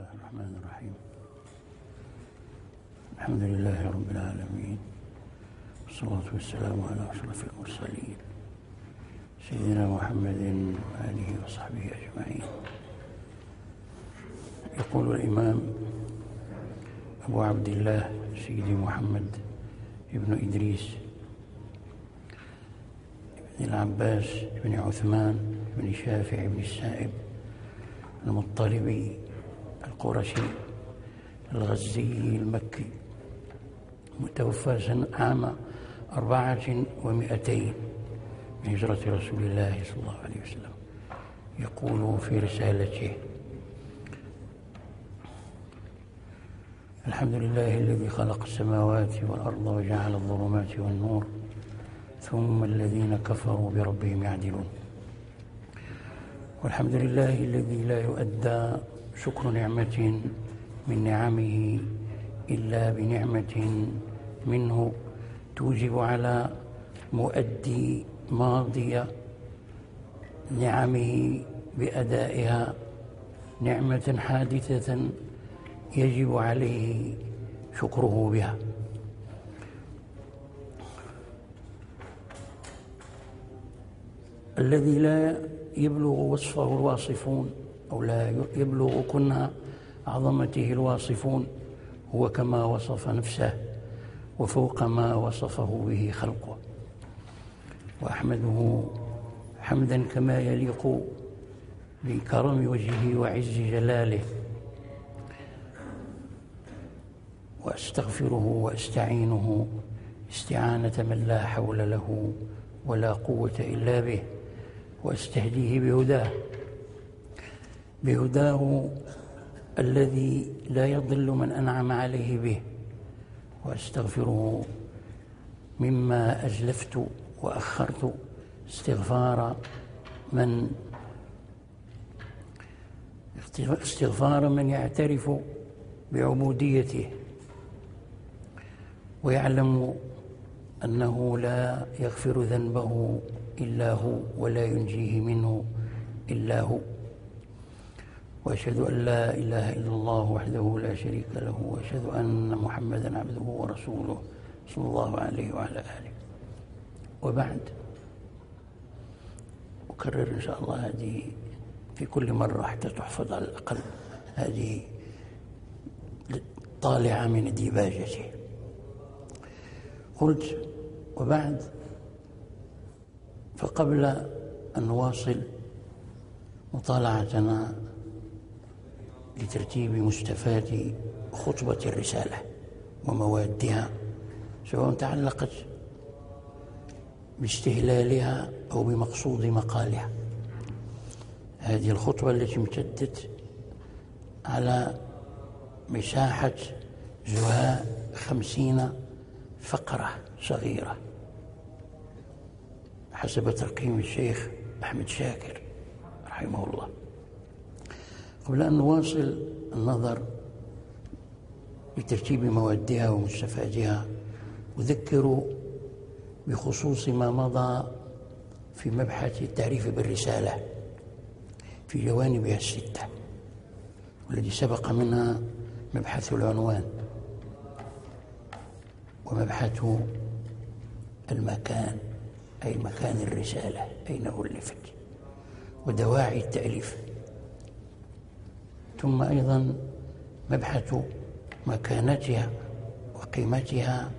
الله الرحمن الرحيم. الحمد لله رب العالمين. والصلاة والسلام على أشرف المرسلين. سيدنا محمد وآله وصحبه أجمعين. يقول الإمام أبو عبد الله سيدي محمد ابن إدريس ابن العباس بن عثمان بن شافع بن السائب المطلبي القرشي الغزي المكي متوفى سنة عام أربعة ومئتين من هجرة رسول الله صلى الله عليه وسلم. يقول في رسالته الحمد لله الذي خلق السماوات والأرض وجعل الظلمات والنور ثم الذين كفروا بربهم يعدلون. والحمد لله الذي لا يؤدى شكر نعمة من نعمه إلا بنعمة منه توجب على مؤدي ماضي نعمه بأدائها نعمة حادثة يجب عليه شكره بها. الذي لا يبلغ وصفه الواصفون أو لا يبلغ كنه عظمته الواصفون هو كما وصف نفسه وفوق ما وصفه به خلقه. وأحمده حمدا كما يليق بكرم وجهه وعز جلاله. وأستغفره وأستعينه استعانة من لا حول له ولا قوة إلا به وأستهديه بهداه. بهداه الذي لا يضل من أنعم عليه به وأستغفره مما ازلفت وأخرت استغفار من استغفار من يعترف بعبوديته ويعلم أنه لا يغفر ذنبه إلا هو ولا ينجيه منه إلا هو. وأشهد أن لا إله إلا الله وحده لا شريك له وأشهد أن محمدا عبده ورسوله صلى الله عليه وعلى آله. وبعد أكرر إن شاء الله هذه في كل مرة حتى تحفظ على الأقل هذه طالعة من ديباجته. قلت وبعد فقبل أن نواصل مطالعتنا لترتيب مستفاد خطبة الرسالة وموادها سواء تعلقت باستهلالها أو بمقصود مقالها. هذه الخطبة التي امتدت على مساحة زهاء خمسين فقرة صغيرة حسب ترقيم الشيخ أحمد شاكر رحمه الله. قبل أن نواصل النظر بترتيب موادها ومستفادها. أذكر بخصوص ما مضى في مبحث التعريف بالرسالة في جوانبها الستة والذي سبق منها مبحث العنوان ومبحث المكان أي مكان الرسالة أين ألفت ودواعي التأليف. ثم أيضا مبحث مكانتها وقيمتها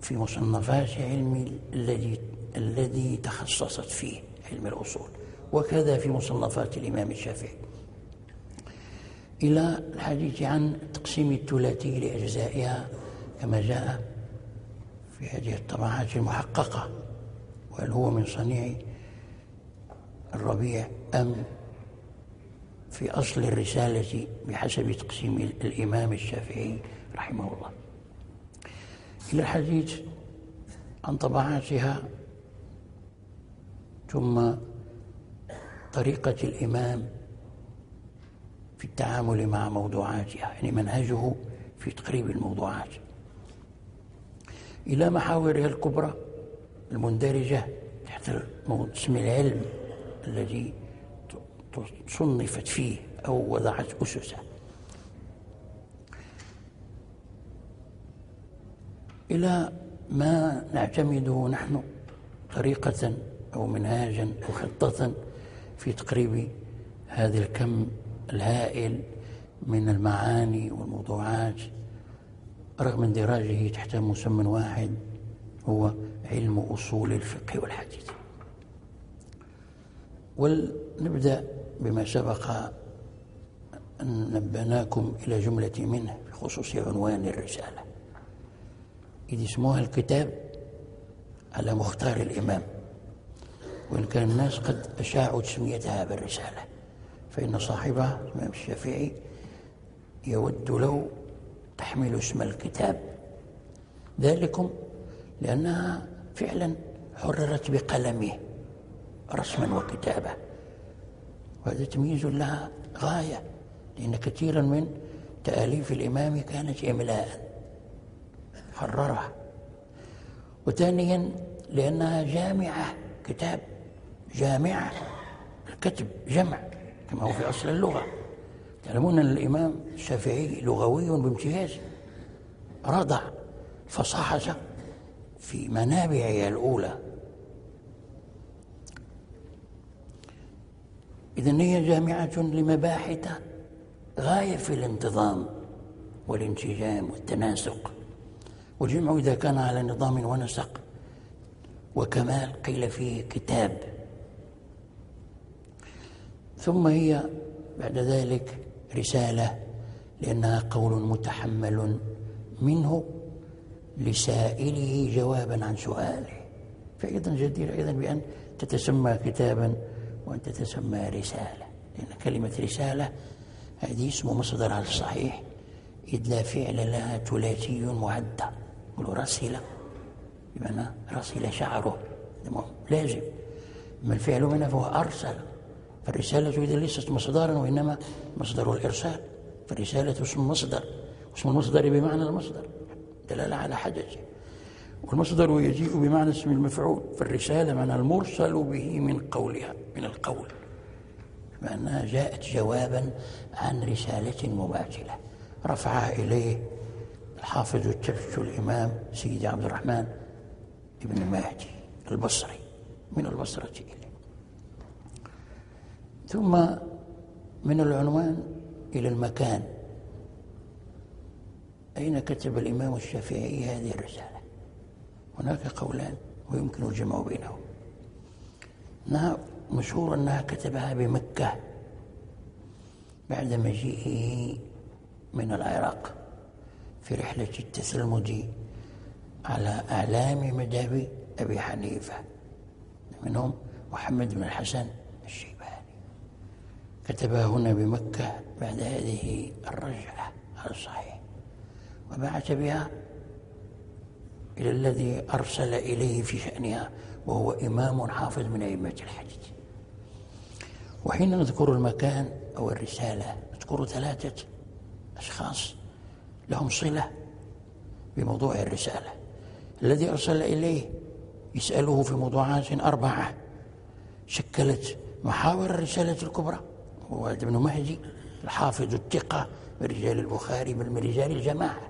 في مصنفات علم الذي الذي تخصصت فيه علم الأصول وكذا في مصنفات الإمام الشافعي. إلى الحديث عن تقسيم الثلاثي لأجزائها كما جاء في هذه الطبعات المحققة وهل هو من صنيع الربيع أم في أصل الرسالة بحسب تقسيم الإمام الشافعي رحمه الله. إلى الحديث عن طبعاتها ثم طريقة الإمام في التعامل مع موضوعاتها يعني منهجه في تقريب الموضوعات. إلى محاورها الكبرى المندرجة تحت اسم العلم الذي صنفت فيه أو وضعت أسسه. إلى ما نعتمده نحن طريقة أو منهاجا أو خطة في تقريب هذا الكم الهائل من المعاني والموضوعات رغم اندراجه تحت مسمى واحد هو علم أصول الفقه والحديث. ولنبدأ بما سبق أن نبناكم إلى جملة منه بخصوص عنوان الرسالة. إذ اسمها الكتاب على مختار الإمام. وإن كان الناس قد أشاعوا تسميتها بالرسالة فإن صاحبها الإمام الشافعي يود لو تحمل اسم الكتاب. ذلكم لأنها فعلا حررت بقلمه رسما وكتابة. وهذا تمييز لها غاية لأن كثيرا من تأليف الإمام كانت إملاء حررها. وثانيا لأنها جامعة كتاب جامعة الكتب جمع كما هو في أصل اللغة. تعلمون أن الإمام الشافعي لغوي بامتياز رضع فصاحة في منابعه الأولى. إذا هي جامعة لمباحث غاية في الانتظام والانسجام والتناسق. والجمع إذا كان على نظام ونسق. وكمال قيل فيه كتاب. ثم هي بعد ذلك رسالة لأنها قول متحمل منه لسائله جوابا عن سؤاله. فأيضا جدير أيضا بأن تتسمى كتابا وأن تتسمى رسالة لأن كلمة رسالة هذه اسم مصدر على الصحيح. إذ لا فعل لها ثلاثي معدى. يقولوا رسل بمعنى رسل شعره. لازم. أما الفعل منها فهو أرسل. فالرسالة إذا ليست مصدرا وإنما مصدر الإرسال. فالرسالة اسم مصدر. اسم المصدر بمعنى المصدر. دلالة على حدثه والمصدر يجيء بمعنى اسم المفعول فالرسالة معنى المرسل به من قولها من القول. بأنها جاءت جوابا عن رسالة مباشرة. رفعها إليه الحافظ الترش الإمام سيدي عبد الرحمن ابن مهدي البصري من البصرة إليه. ثم من العنوان إلى المكان. أين كتب الإمام الشافعي هذه الرسالة؟ هناك قولان ويمكن الجمع بينهم. أنها مشهور أنها كتبها بمكة بعد مجيئه من العراق في رحلة التسلمد على أعلام مذهب أبي حنيفة منهم محمد بن الحسن الشيباني. كتبها هنا بمكة بعد هذه الرجعة على الصحيح. وبعث بها إلى الذي أرسل إليه في شأنها وهو إمام حافظ من أئمة الحديث وحين نذكر المكان أو الرسالة نذكر ثلاثة أشخاص لهم صلة بموضوع الرسالة. الذي أرسل إليه يسأله في موضوعات أربعة. شكلت محاور الرسالة الكبرى هو ابن مهدي الحافظ الثقة من رجال البخاري بل من رجال الجماعة.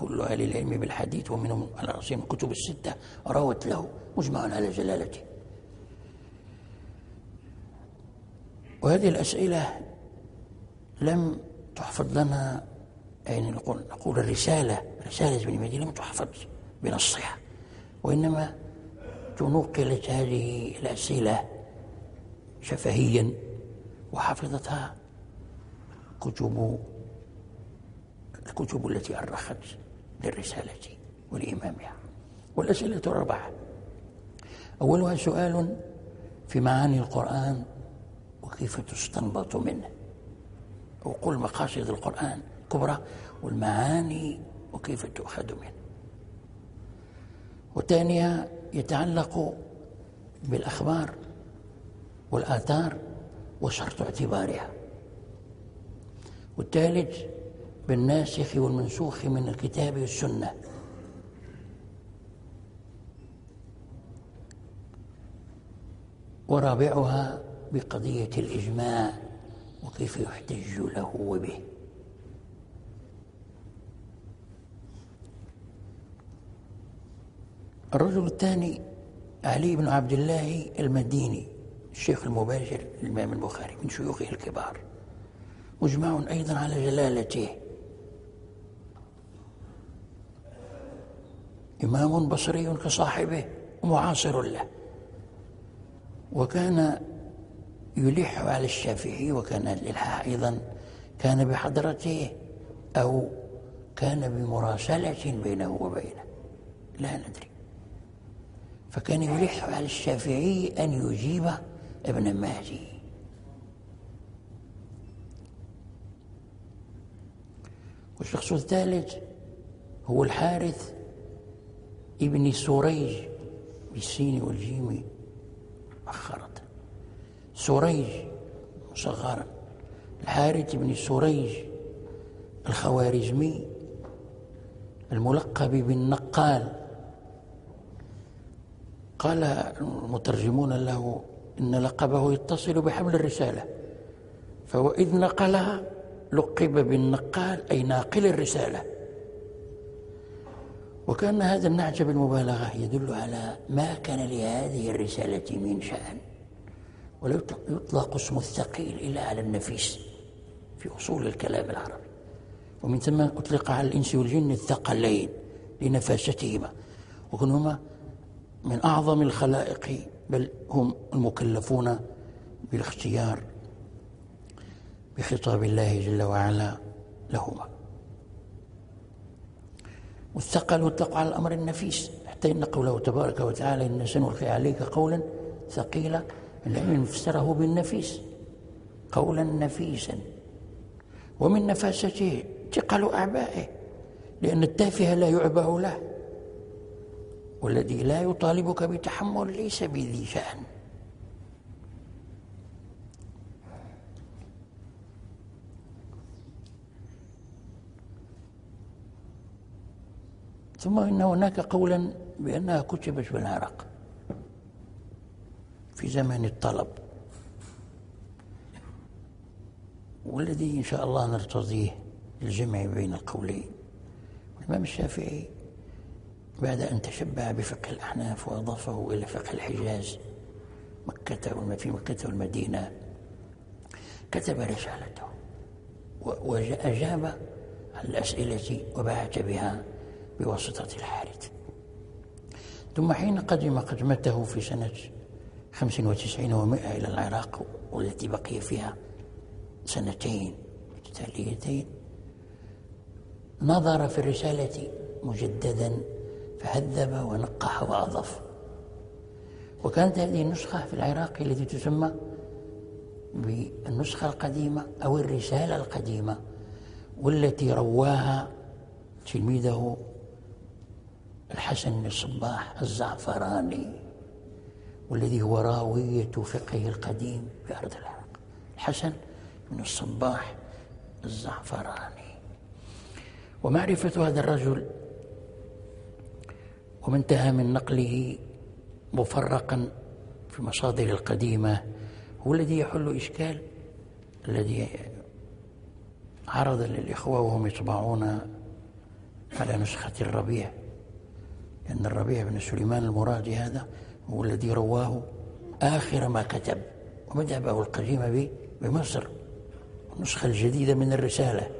كل أهل العلم بالحديث ومنهم على رأسهم الكتب الستة روت له مجمع على جلالته. وهذه الأسئلة لم تحفظ لنا يعني نقول نقول الرسالة رسالة ابن مهدي لم تحفظ بنصها وإنما تنقلت هذه الأسئلة شفهيا وحفظتها كتب الكتب التي أرخت. للرسالة ولإمامها والأسئلة أربعة أولها سؤال في معاني القرآن وكيف تستنبط منه. أو قل مقاصد القرآن كبرى والمعاني وكيف تؤخذ منه. والثانية يتعلق بالأخبار والآثار وشرط اعتبارها. والثالث بالناسخ والمنسوخ من الكتاب والسنة. ورابعها بقضية الإجماع وكيف يحتج له وبه الرجل الثاني علي بن عبد الله المديني الشيخ المباشر للإمام البخاري من شيوخه الكبار. مجمع أيضا على جلالته. إمام بصري كصاحبه معاصر له. وكان يلح على الشافعي وكان الإلحاح أيضا كان بحضرته أو كان بمراسلة بينه وبينه. لا ندري. فكان يلح على الشافعي أن يجيب ابن مهدي والشخص الثالث هو الحارث ابن سريج بالسين والجيم مؤخرة سريج مصغرا. الحارث بن سريج الخوارزمي الملقب بالنقال. قال المترجمون له إن لقبه يتصل بحمل الرسالة فهو إذ نقلها لقب بالنقال أي ناقل الرسالة. وكأن هذا النعج بالمبالغة يدل على ما كان لهذه الرسالة من شأن. ولا يطلق اسم الثقيل إلا على النفيس في أصول الكلام العربي. ومن ثم أطلق على الإنس والجن الثقلين لنفاستهما. وكونهما من أعظم الخلائق بل هم المكلفون بالاختيار بخطاب الله جل وعلا لهما. والثقل يطلق على الأمر النفيس. حتى إن قوله تبارك وتعالى إن سنلقي عليك قولا ثقيلا. العلم فسره بالنفيس. قولا نفيسا. ومن نفاسته ثقل أعبائه. لأن التافه لا يعبأ له. والذي لا يطالبك بتحمل ليس بذي شأن. ثم إن هناك قولا بأنها كتبت بالعرق في زمن الطلب. والذي إن شاء الله نرتضيه الجمع بين القولين. الإمام الشافعي بعد أن تشبع بفقه الأحناف وأضافه إلى فقه الحجاز مكة في مكة والمدينة كتب رسالته وأجاب عن الأسئلة وبعث بها بواسطة الحارث. ثم حين قدم قدمته في سنة خمس وتسعين ومائة إلى العراق والتي بقي فيها سنتين متتاليتين نظر في الرسالة مجددا فهذب ونقح وأضاف. وكانت هذه النسخة في العراق التي تسمى بالنسخة القديمة أو الرسالة القديمة والتي رواها تلميذه الحسن بن الصباح الزعفراني والذي هو راوية فقهه القديم في أرض العراق. الحسن بن الصباح الزعفراني. ومعرفة هذا الرجل وما انتهى من نقله مفرقا في المصادر القديمة هو الذي يحل إشكال الذي عرض للإخوة وهم يطبعون على نسخة الربيع. لأن الربيع بن سليمان المرادي هذا هو الذي رواه آخر ما كتب ومذهبه القديم بمصر النسخة الجديدة من الرسالة.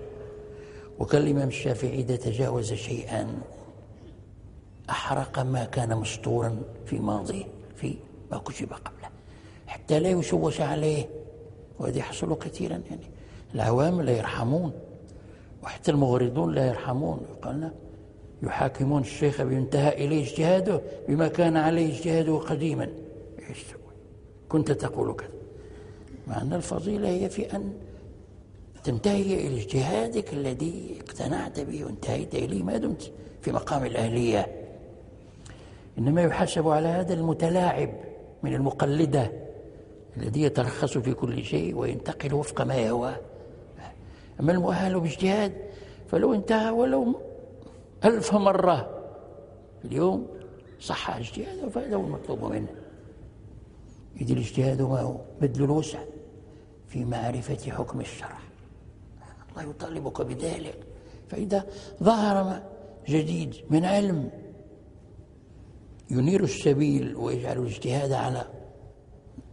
وكان الإمام الشافعي إذا تجاوز شيئا أحرق ما كان مسطورا في ماضيه في ما كتب قبله حتى لا يشوش عليه. وهذا يحصل كثيرا يعني العوام لا يرحمون وحتى المغرضون لا يرحمون. قالنا يحاكمون الشيخ بينتهى إليه اجتهاده بما كان عليه اجتهاده قديما. إيش تقول؟ كنت تقول كذا. مع أن الفضيلة هي في أن تنتهي إلى اجتهادك الذي اقتنعت به وانتهيت إليه ما دمت في مقام الأهلية. إنما يحاسب على هذا المتلاعب من المقلدة الذي يترخص في كل شيء وينتقل وفق ما يهوى أما المؤهل باجتهاد فلو انتهى ولو ألف مرة. في اليوم صح اجتهاده فهذا هو المطلوب منه. إذ الاجتهاد ما هو بذل الوسع في معرفة حكم الشرع. الله يطالبك بذلك. فإذا ظهر جديد من علم ينير السبيل ويجعل الاجتهاد على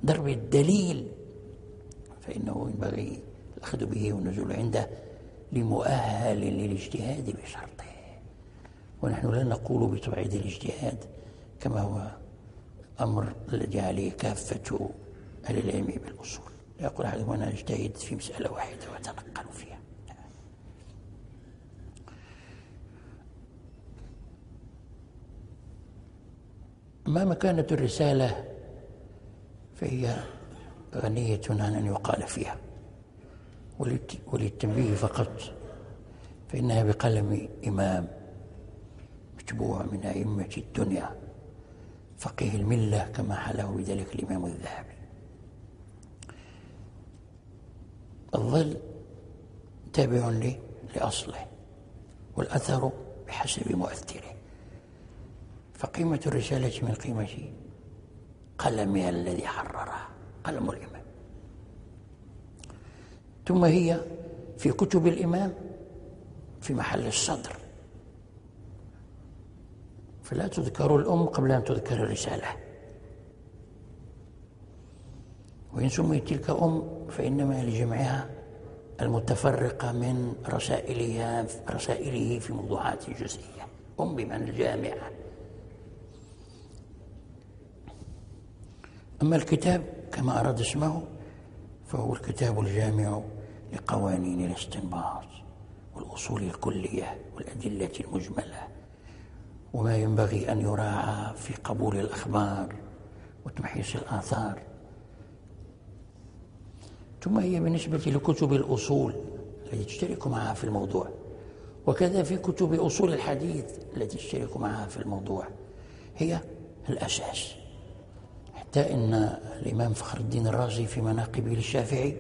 ضرب الدليل فإنه ينبغي الأخذ به والنزول عنده لمؤهل للاجتهاد بشرطه. ونحن لا نقول بتبعيد الاجتهاد كما هو أمر الذي عليه كافة أهل العلم بالأصول. يقول أحدهم أنا أجتهد في مسألة واحدة وأتنقل فيها. ما مكانة الرسالة فهي غنية عن أن يقال فيها وللتنبيه فقط فإنها بقلم إمام. متبوع من أئمة الدنيا. فقيه الملة كما حله بذلك الإمام الذهبي. الظل تابع لأصله والأثر بحسب مؤثره. فقيمة الرسالة من قيمة قلمها الذي حررها قلم الإمام. ثم هي في كتب الإمام في محل الصدر. فلا تذكر الأم قبل أن تذكر الرسالة. وإن سميت تلك أم فإنما لجمعها المتفرقة من رسائلها رسائله في موضوعات جزئية. أم بمعنى الجامعة أما الكتاب كما أراد اسمه فهو الكتاب الجامع لقوانين الاستنباط والأصول الكلية والأدلة المجملة. وما ينبغي أن يراعى في قبول الأخبار وتمحيص الآثار. ثم هي بالنسبة لكتب الأصول التي تشترك معها في الموضوع وكذا في كتب أصول الحديث التي تشترك معها في الموضوع هي الأساس. حتى إن الإمام فخر الدين الرازي في مناقبه للشافعي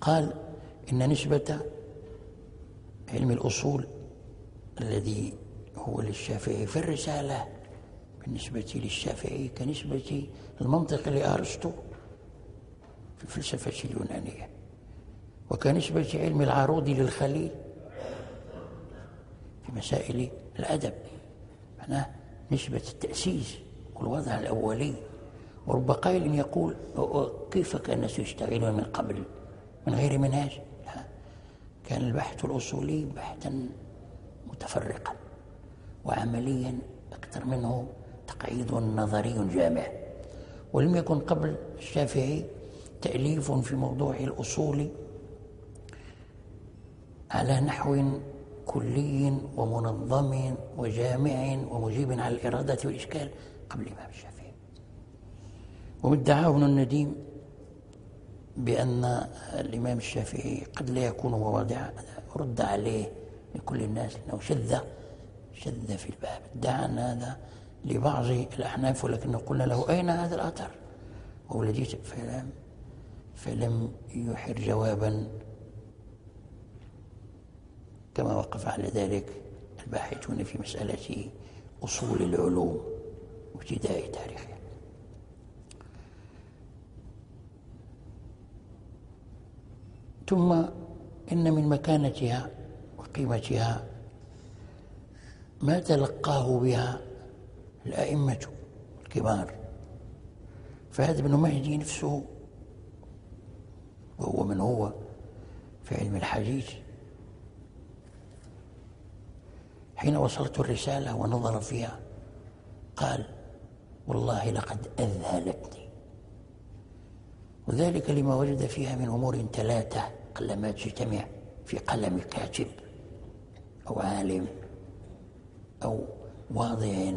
قال إن نسبة علم الأصول الذي هو للشافعي. في الرسالة بالنسبة للشافعي كنسبة المنطق لأرسطو في الفلسفة اليونانية وكنسبة علم العروض للخليل في مسائل الأدب. معناه نسبة التأسيس والوضع الأولي. ورب قائل يقول كيف كان الناس يشتغلون من قبل؟ من غير منهاج. كان البحث الأصولي بحثا متفرقا. وعمليا أكثر منه تقعيد نظري جامع. ولم يكن قبل الشافعي تأليف في موضوع الأصول على نحو كلي ومنظم وجامع ومجيب على الإرادة والإشكال قبل الإمام الشافعي. وادعاه ابن النديم بأن الإمام الشافعي قد لا يكون هو واضع رد عليه لكل الناس أنه شذ شذ في الباب. أن هذا لبعض الأحناف ولكن قلنا له أين هذا الأثر؟ وهو الذي فلم فلم يحر جوابا كما وقف على ذلك الباحثون في مسألة أصول العلوم وابتداء تاريخها ثم إن من مكانتها وقيمتها ما تلقاه بها الأئمة الكبار. فهذا ابن مهدي نفسه وهو من هو في علم الحديث حين وصلت الرسالة ونظر فيها قال والله لقد أذهلتني. وذلك لما وجد فيها من أمور ثلاثة قلما تجتمع في قلم كاتب أو عالم. أو واضع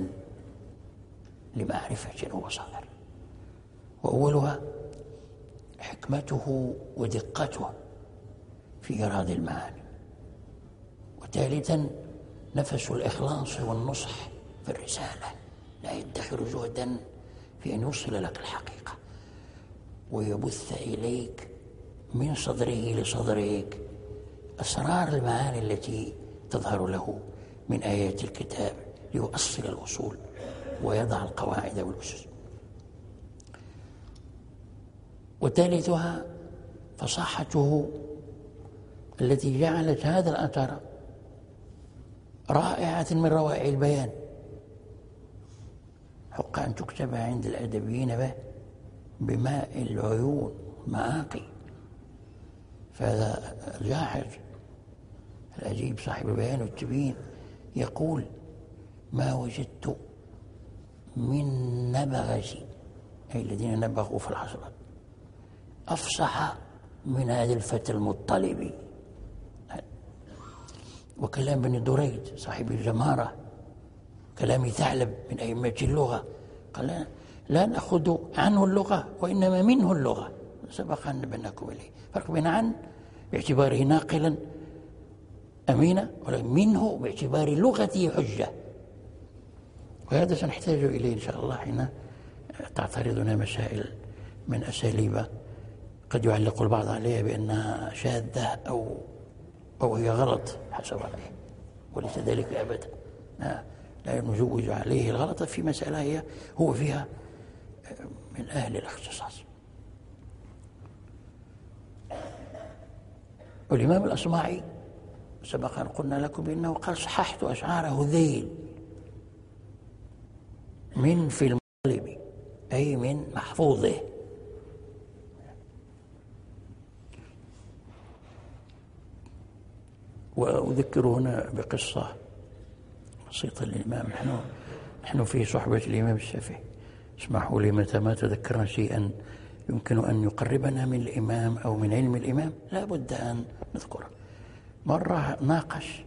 لمعرفة وصدر وأولها حكمته ودقته في إيراد المعاني. وثالثا نفس الإخلاص والنصح في الرسالة. لا يدخر جهدا في أن يوصل لك الحقيقة. ويبث إليك من صدره لصدرك أسرار المعاني التي تظهر له. من آيات الكتاب ليؤصل الأصول ويضع القواعد والأسس. وثالثها فصاحته التي جعلت هذا الأثر رائعة من روائع البيان. حق أن تكتب عند الأدبيين به بماء العيون مآقي فهذا الجاحظ العجيب صاحب البيان والتبيين. يقول ما وجدت من نبغة أي الذين نبغوا في الحصرات أفصح من هذا الفتى المطلب. وكلام بن دريد صاحب الجمارة. كلام ثعلب من أئمة اللغة. قال لا نأخذ عنه اللغة وإنما منه اللغة. سبق أن نبناكم إليه. فرق بين عن باعتباره ناقلا أمينة منه باعتبار لغته حجة. وهذا سنحتاج إليه إن شاء الله حين تعترضنا مسائل من أساليب قد يعلق البعض عليها بأنها شاذة أو أو هي غلط حسب رأيه وليس ذلك أبدا. لا نزوج عليه الغلط في مسألة هي هو فيها من أهل الاختصاص. والإمام الأصمعي سبق أن قلنا لكم بأنه قال صححت أشعاره ذيل. من في المطلب أي من محفوظه. وأذكر هنا بقصة بسيطة للإمام. نحن نحن في صحبة الإمام الشافعي. اسمحوا لي متى ما تذكرنا شيئا يمكن أن يقربنا من الإمام أو من علم الإمام. لا بد أن نذكره. مرة ناقش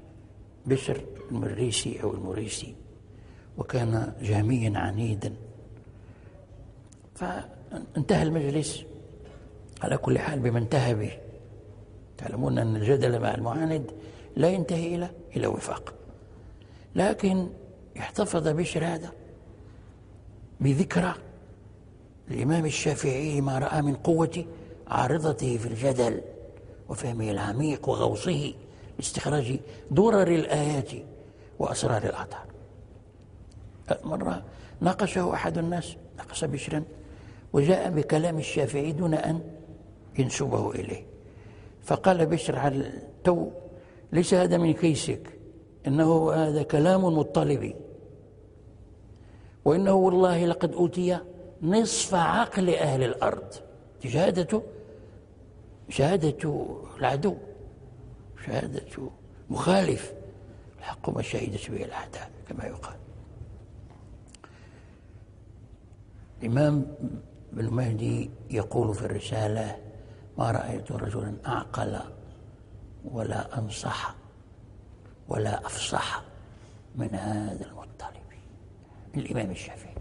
بشر المريسي أو المريسي وكان جاميا عنيدا. فانتهى المجلس. على كل حال بما انتهى به تعلمون أن الجدل مع المعاند لا ينتهي إلى إلى وفاق. لكن احتفظ بشر هذا بذكرى الإمام الشافعي ما رأى من قوة عارضته في الجدل وفهمه العميق وغوصه. لاستخراج درر الآيات وأسرار الأعطار مرة ناقشه أحد الناس ناقش بشرا وجاء بكلام الشافعي دون أن ينسبه إليه. فقال بشر على التو ليس هذا من كيسك؟ إنه هذا كلام مطلبي وإنه والله لقد أوتي نصف عقل أهل الأرض. شهادة شهادة العدو. شهادة مخالف. الحق ما شهدت به الأعداء كما يقال. الإمام ابن مهدي يقول في الرسالة ما رأيت رجلا أعقل ولا أنصح ولا أفصح من هذا المطلب. الإمام الشافعي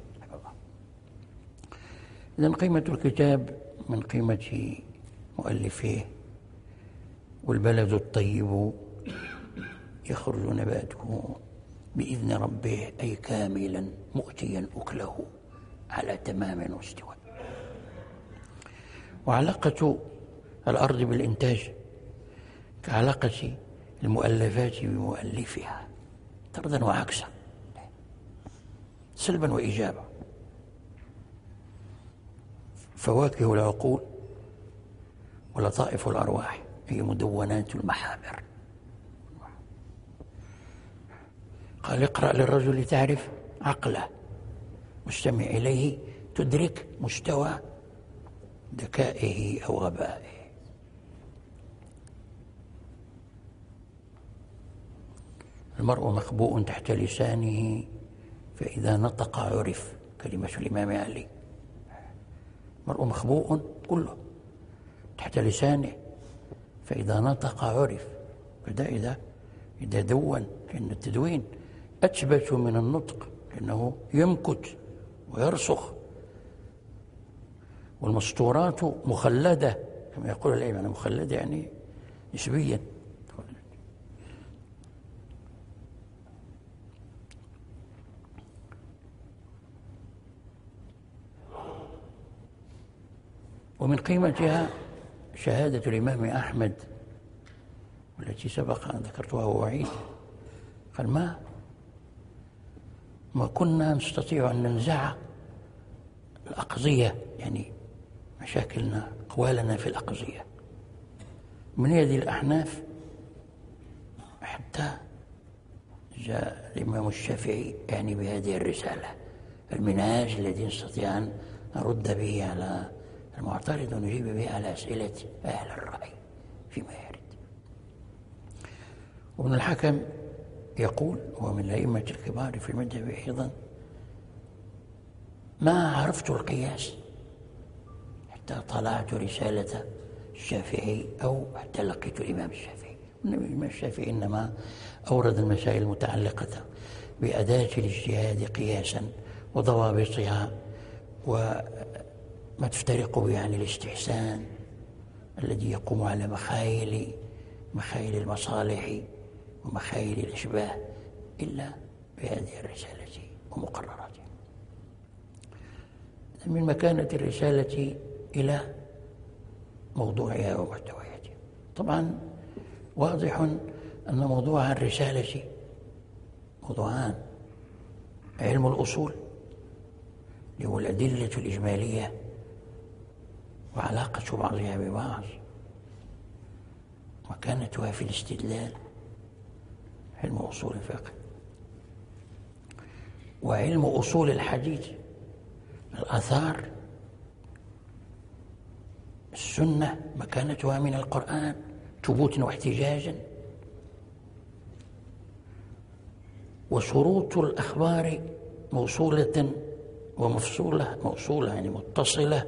إذا قيمة الكتاب من قيمة مؤلفيه والبلد الطيب يخرج نباته بإذن ربه أي كاملا مؤتيا أكله على تمام واستواء. وعلاقة الأرض بالإنتاج كعلاقة المؤلفات بمؤلفها طردا وعكسا سلبا وإيجابا. فواكه العقول ولطائف الأرواح. هي مدونات المحابر. قال اقرأ للرجل لتعرف عقله. مستمع إليه تدرك مستوى ذكائه أو غبائه. المرء مخبوء تحت لسانه فإذا نطق عرف. كلمة الإمام علي. المرء مخبوء كله تحت لسانه. فإذا نطق عرف فده إذا إذا دون لأن التدوين. أثبت من النطق لأنه يمكت ويرسخ. والمسطورات مخلدة كما يقول العلم مخلدة يعني نسبيا. ومن قيمتها شهادة الإمام أحمد والتي سبق أن ذكرتها وأعيد قال ما ما كنا نستطيع أن ننزع الأقضية يعني مشاكلنا أقوالنا في الأقضية. من يد الأحناف حتى جاء الإمام الشافعي يعني بهذه الرسالة المنهاج الذي نستطيع أن نرد به على المعترض ونجيب به على أسئلة أهل الرأي فيما يرد وابن الحكم يقول هو من الأئمة الكبار في المذهب أيضا ما عرفت القياس حتى طلعت رسالة الشافعي أو حتى لقيت الإمام الشافعي. الإمام الشافعي إنما أورد المسائل المتعلقة بأداة الاجتهاد قياسا وضوابطها وما تفترق به عن الاستحسان الذي يقوم على مخايل مخايل المصالح ومخايل الأشباه إلا بهذه الرسالة ومقرراتها من مكانة الرسالة إلى موضوعها ومحتوياتها طبعا واضح أن موضوع الرسالة موضوعان. علم الأصول اللي هو الأدلة الإجمالية وعلاقة بعضها ببعض مكانتها في الاستدلال علم أصول الفقه. وعلم أصول الحديث الآثار السنة مكانتها من القرآن ثبوتا واحتجاجا. وشروط الأخبار موصولة ومفصولة موصولة يعني متصلة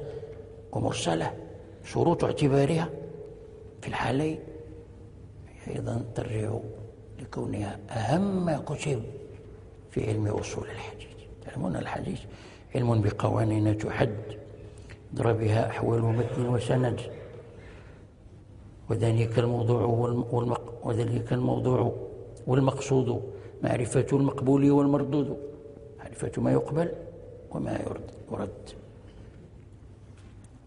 ومرسلة شروط اعتبارها في الحالين أيضا ترجع لكونها أهم ما كتب في علم أصول الحديث. تعلمون الحديث علم بقوانين تحد ضربها أحوال متن وسند. وذلك الموضوع والمق وذلك الموضوع والمقصود معرفة المقبول والمردود. معرفة ما يقبل وما يرد.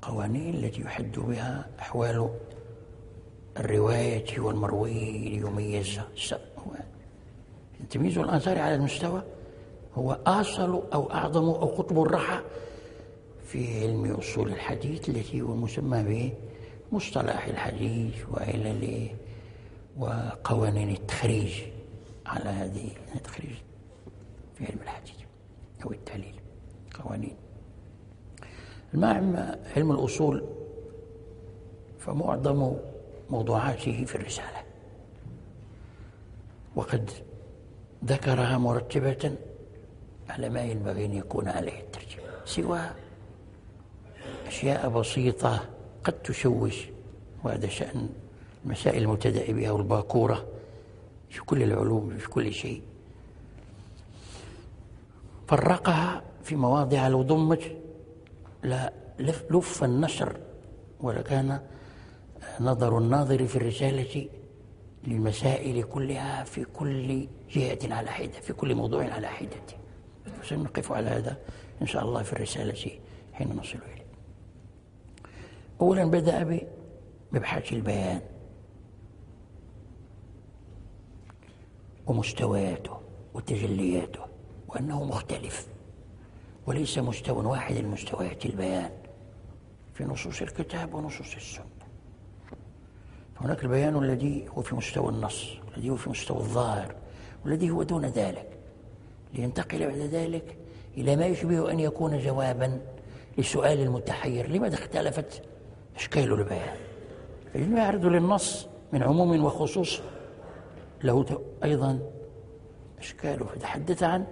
يرد قوانين التي يحد بها أحوال الرواية والمروي ليميز تمييز الآثار على المستوى هو أصل أو أعظم أو قطب الرحى في علم أصول الحديث التي هو مسمى به مصطلح الحديث وعلله وقوانين التخريج على هذه التخريج في علم الحديث أو التعليل قوانين. المهم علم الأصول فمعظم موضوعاته في الرسالة. وقد ذكرها مرتبة على ما ينبغي أن يكون عليه الترجمة. سوى أشياء بسيطة قد تشوش وهذا شأن المسائل المبتدأ بها والباكورة في كل العلوم في كل شيء. فرقها في مواضع لو ضمت لف النشر ولكان نظر الناظر في الرسالة للمسائل كلها في كل جهة على حدة في كل موضوع على حدة. سنقف على هذا إن شاء الله في الرسالة حين نصل إليه. أولا بدأ بمبحث البيان ومستوياته وتجلياته وأنه مختلف. وليس مستوى واحد المستويات البيان في نصوص الكتاب ونصوص السنة. هناك البيان الذي هو في مستوى النص الذي هو في مستوى الظاهر والذي هو دون ذلك. لينتقل بعد ذلك إلى ما يشبه أن يكون جوابا لسؤال المتحير. لماذا اختلفت أشكال البيان؟ فإنه يعرض للنص من عموم وخصوص له أيضا أشكاله فتحدث عن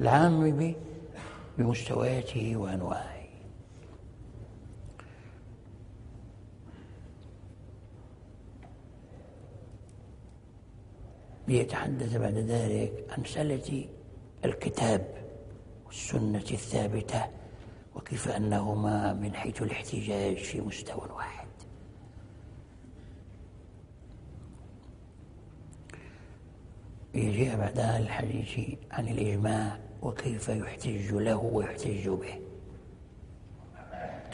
العام بمستوياته وأنواعه. ليتحدث بعد ذلك عن مسألة الكتاب والسنة الثابتة وكيف أنهما من حيث الاحتجاج في مستوى واحد. يجيء بعدها الحديث عن الإجماع وكيف يحتج له ويحتج به.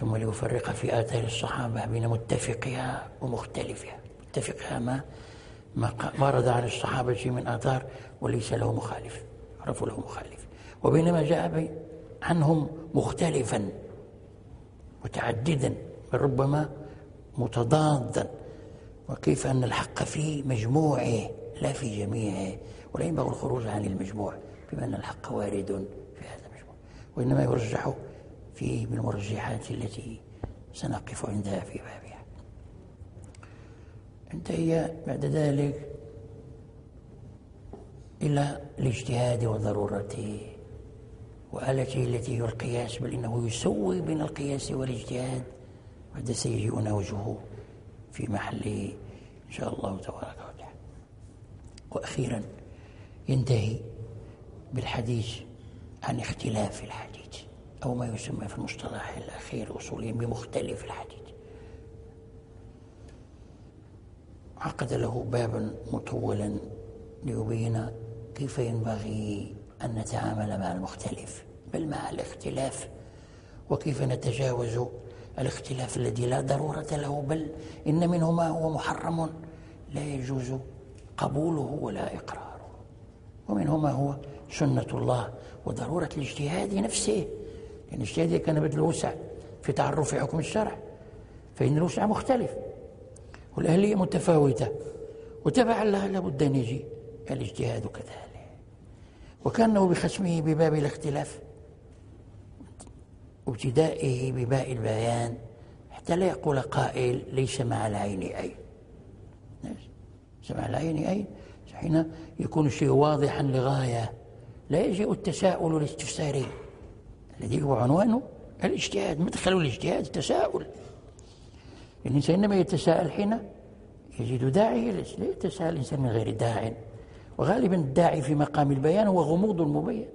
ثم ليفرق في آثار الصحابة بين متفقها ومختلفها. متفقها ما ما ورد عن الصحابة من آثار وليس له مخالف. عرفوا له مخالف. وبينما جاء عنهم مختلفا متعددا بل ربما متضادا. وكيف أن الحق في مجموعه لا في جميعه. ولا ينبغي الخروج عن المجموع. بما أن الحق وارد في هذا المجموع. وإنما يرجح فيه بالمرجحات التي سنقف عندها في بابها. انتهي بعد ذلك إلى الاجتهاد وضرورته وآلته التي هي القياس بل إنه يسوي بين القياس والاجتهاد وهذا سيجيئنا وجهه في محله إن شاء الله تبارك وتعالى. وأخيرا ينتهي بالحديث عن اختلاف الحديث أو ما يسمى في المصطلح الأخير أصوليا بمختلف الحديث. عقد له بابا مطولا ليبين كيف ينبغي أن نتعامل مع المختلف بل مع الاختلاف وكيف نتجاوز الاختلاف الذي لا ضرورة له بل إن منه ما هو محرم لا يجوز قبوله ولا إقراره. ومنه ما هو سنة الله وضرورة الاجتهاد نفسه لأن الاجتهاد كان بدل الوسع في تعرف حكم الشرع فإن الوسع مختلف والأهلية متفاوتة وتبعا لها لابد أن يجي الاجتهاد كذلك. وكانه بختمه بباب الاختلاف وابتدائه بباء البيان حتى لا يقول قائل ليس مع العين أي. ليس مع العين أي. حين يكون الشيء واضحا لغاية لا يجيء التساؤل الاستفساري الذي هو عنوانه الاجتهاد مدخل الاجتهاد التساؤل. الإنسان إنما يتساءل حين يجد داعي لا يتساءل الإنسان من غير داع. وغالبا الداعي في مقام البيان هو غموض المبين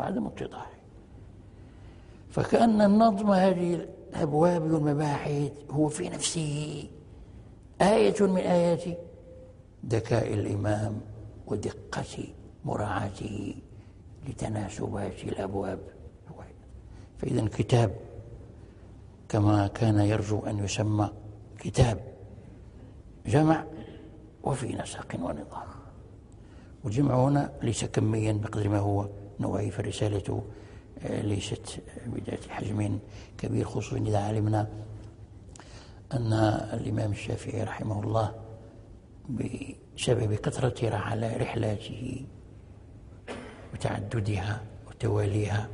وعدم اتضاح فكأن النظم هذه الأبواب والمباحث هو في نفسه آية من آيات ذكاء الإمام ودقة مراعاته. لتناسبات الأبواب. فإذا كتاب كما كان يرجو أن يسمى كتاب جمع وفي نسق ونظام. والجمع هنا ليس كميا بقدر ما هو نوعي فالرسالة ليست بذات حجم كبير خصوصا إذا علمنا أن الإمام الشافعي رحمه الله بسبب كثرة رحلاته وتعددها وتواليها.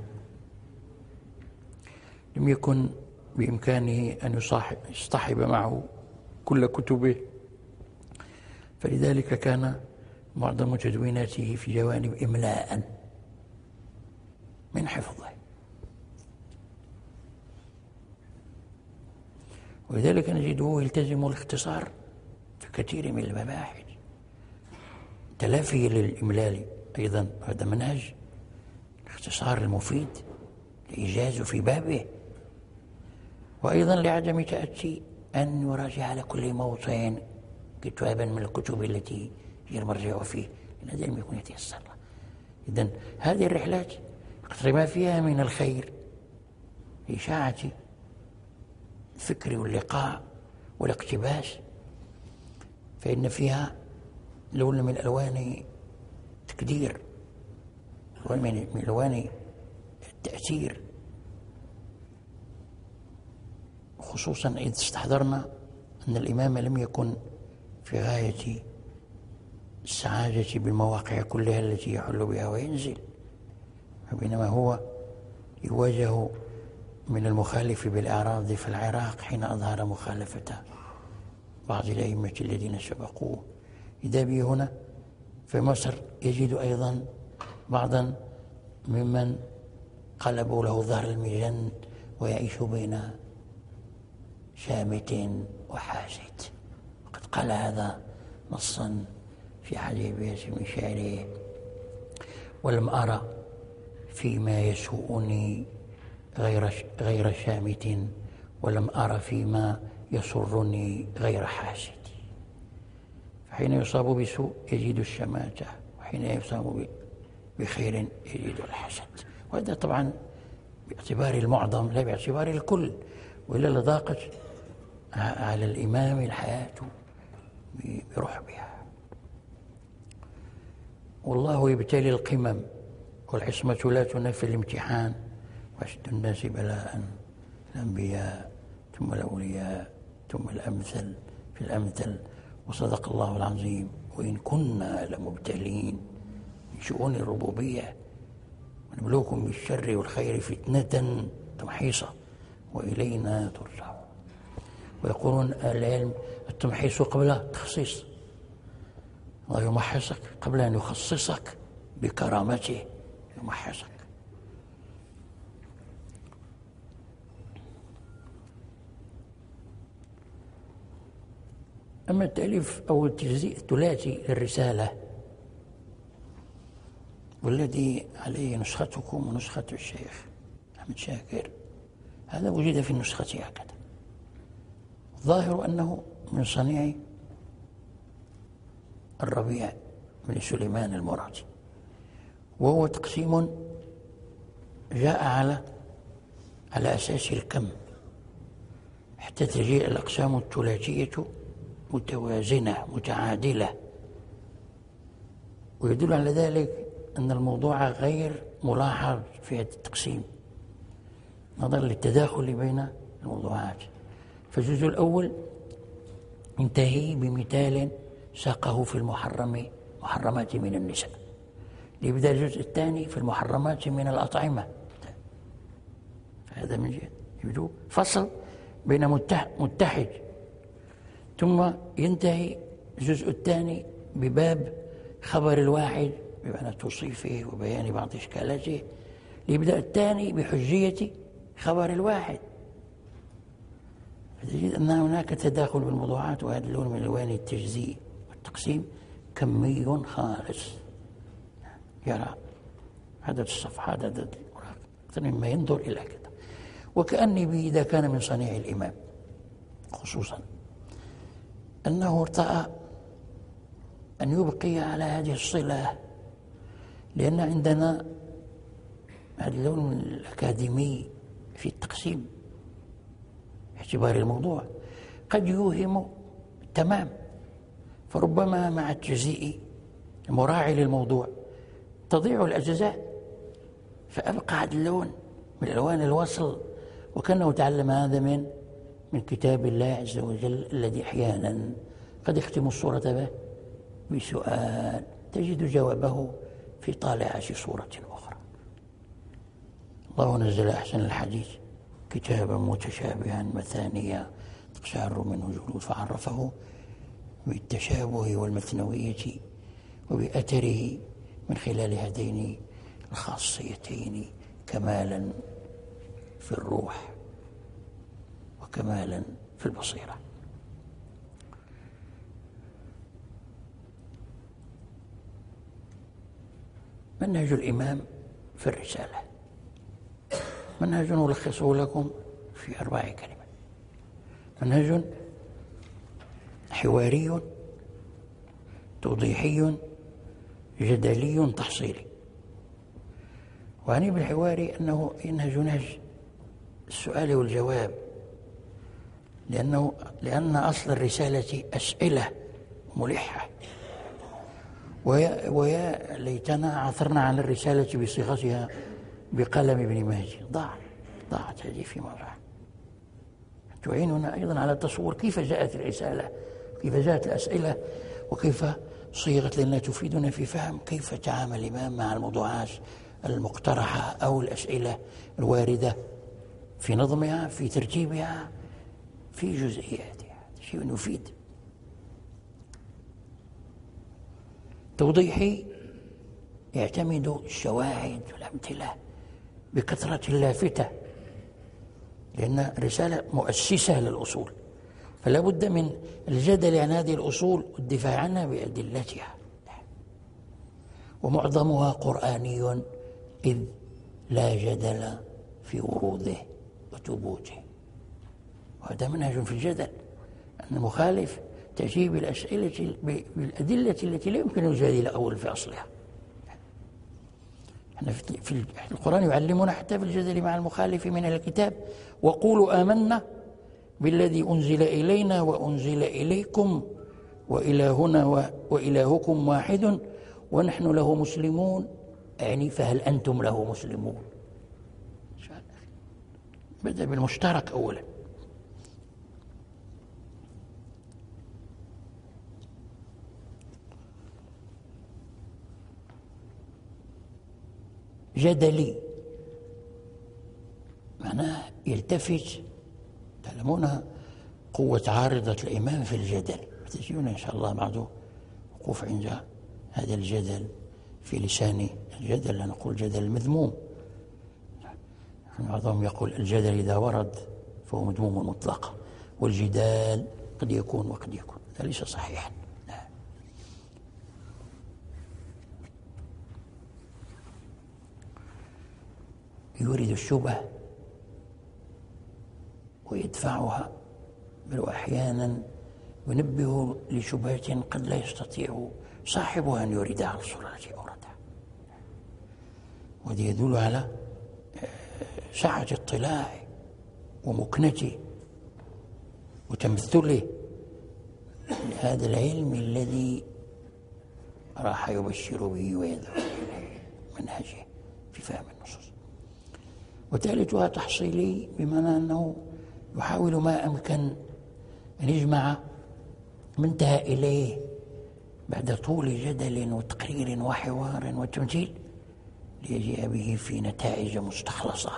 لم يكن بإمكانه أن يصطحب معه كل كتبه. فلذلك كان معظم تدويناته في جوانب إملاءً من حفظه. ولذلك نجده يلتزم الاختصار في كثير من المباحث. تلافي للإملال أيضا هذا منهج الاختصار المفيد الإيجاز في بابه وأيضا لعدم تأتي أن يراجع على كل موطن كتابا من الكتب التي هي المرجع فيه هذا لم يكن يتيسر له إذا هذه الرحلات بقدر ما فيها من الخير إشاعة الفكر واللقاء والاقتباس فإن فيها لون من ألوان تقدير لون من ألوان التأثير. خصوصا إذ استحضرنا أن الإمام لم يكن في غاية السعادة بالمواقع كلها التي يحل بها وينزل. بينما هو يواجه من المخالف بالأعراض في العراق حين أظهر مخالفة بعض الأئمة الذين سبقوه. إذا به هنا في مصر يجد أيضا بعضا ممن قلبوا له ظهر المجن ويعيش بين شامت وحاسد وقد قال هذا نصا في حديث من شعره ولم أرى فيما يسوءني غير غير شامت ولم أر فيما يسرني غير حاسد فحين يصاب بسوء يجد الشماتة. وحين يصاب بخير يجد الحسد. وهذا طبعا باعتبار المعظم لا باعتبار الكل وإلا لضاقت على الإمام الحياة برحبها. والله يبتلي القمم والعصمة لا تنفي الامتحان وأشد الناس بلاء الأنبياء ثم الأولياء ثم الأمثل في الأمثل. وصدق الله العظيم. وإن كنا لمبتلين. من شؤون الربوبية ونبلوكم بالشر والخير فتنة تمحيصا وإلينا ترجعون. ويقولون العلم التمحيص قبل التخصيص. الله يمحصك قبل أن يخصصك بكرامته يمحصك. أما التأليف أو التجزيء الثلاثي للرسالة والذي عليه نسختكم ونسخة الشيخ أحمد شاكر هذا وجد في النسخة هكذا. الظاهر أنه من صنيع الربيع بن سليمان المرادي وهو تقسيم جاء على على أساس الكم حتى تجيء الأقسام الثلاثية متوازنة متعادلة. ويدل على ذلك أن الموضوع غير ملاحظ في التقسيم. نظرا للتداخل بين الموضوعات. فالجزء الأول ينتهي بمثال ساقه في المحرم محرمات من النساء. ليبدأ الجزء الثاني في المحرمات من الأطعمة. هذا من جهة. يبدو فصل بين متحد ثم ينتهي الجزء الثاني بباب خبر الواحد بمعنى توصيفه وبيان بعض إشكالاته ليبدأ الثاني بحجية خبر الواحد. فتجد أن هناك تداخل بالموضوعات وهذا اللون من ألوان التجزيء والتقسيم كمي خالص. يرى عدد الصفحات عدد الأوراق أكثر مما ينظر إلى كذا. وكأني إذا كان من صنيع الإمام خصوصا. أنه ارتأى أن يبقي على هذه الصلة لأن عندنا هذا اللون الأكاديمي في التقسيم باعتبار الموضوع. قد يوهم تمام فربما مع التجزيء المراعي للموضوع تضيع الأجزاء فأبقى هذا اللون من ألوان الوصل وكأنه تعلم هذا من من كتاب الله عز وجل الذي أحيانا قد يختم الصورة به بسؤال تجد جوابه في طالعة صورة أخرى. الله نزل أحسن الحديث كتابا متشابها مثانيا تقشعر منه جلود فعرفه بالتشابه والمثنوية وبأثره من خلال هذين الخاصيتين كمالا في الروح. وكمالا في البصيرة. منهج الإمام في الرسالة. منهج نلخصه لكم في أربع كلمات. منهج حواري توضيحي جدلي تحصيلي. وعني بالحوار أنه ينهج نهج السؤال والجواب لأنه لأن أصل الرسالة أسئلة ملحة. ويا, ويا ليتنا عثرنا على الرسالة بصيغتها بقلم ابن مهدي ضاع ضاعت هذه في مرة. تعيننا أيضا على تصور كيف جاءت الرسالة كيف جاءت الأسئلة وكيف صيغت لأنها تفيدنا في فهم كيف تعامل الإمام مع الموضوعات المقترحة أو الأسئلة الواردة في نظمها في ترتيبها. في جزئياتها شيء يفيد توضيحي يعتمد الشواهد والأمثلة بكثرة لافتة لأن رسالة مؤسسة للأصول. فلا بد من الجدل عن هذه الأصول والدفاع عنها بأدلتها. ومعظمها قرآني إذ لا جدل في وروده وثبوته. وهذا منهج في الجدل أن المخالف تجيب الأسئلة بالأدلة التي لا يمكن الجدل أول في أصلها. إحنا في القرآن يعلمنا حتى في الجدل مع المخالف من الكتاب. وقولوا آمنا بالذي أنزل إلينا وأنزل إليكم وإلهنا وإلهكم واحد ونحن له مسلمون. يعني فهل أنتم له مسلمون؟ بدأ بالمشترك أولا. جدلي. معناه يلتفت تعلمون قوة عارضة الإمام في الجدل. تجدون إن شاء الله بعض وقوف عند هذا الجدل في لسان الجدل لا نقول جدل المذموم. بعضهم يقول الجدل إذا ورد فهو مذموم مطلقا والجدال قد يكون وقد يكون. هذا ليس صحيحا. يورد الشبه ويدفعها بل أحيانا ينبه لشبهة قد لا يستطيع صاحبها أن يوردها على الصورة التي أوردها. وهذا يدل على آه، سعة اطلاعه ومكنته وتمثله لهذا العلم الذي راح يبشر به ويدعو إليه منهجه في فهم النصوص. وثالثها تحصيلي بمعنى أنه يحاول ما أمكن أن يجمع ما انتهى إليه بعد طول جدل وتقرير وحوار وتمثيل ليجيء به في نتائج مستخلصة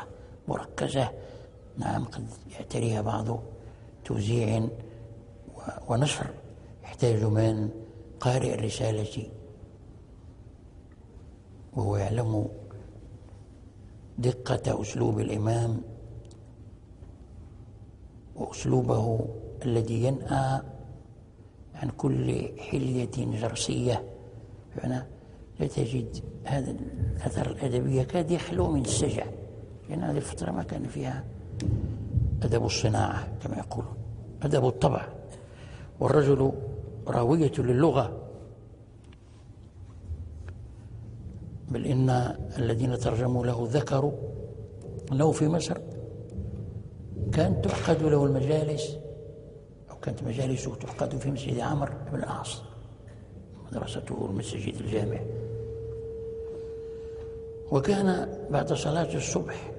مركزة. نعم قد يعتريها بعض توزيع ونشر يحتاج من قارئ الرسالة وهو يعلم دقة أسلوب الإمام وأسلوبه الذي ينأى عن كل حلية جرسية فأنا لا تجد هذا الأثر الأدبي يكاد يخلو من السجع لأن هذه الفترة ما كان فيها أدب الصناعة كما يقولون أدب الطبع. والرجل راوية للغة. بل إن الذين ترجموا له ذكروا أنه في مصر. كانت تعقد له المجالس أو كانت مجالسه تعقد في مسجد عمرو بن العاص مدرسته المسجد الجامع. وكان بعد صلاة الصبح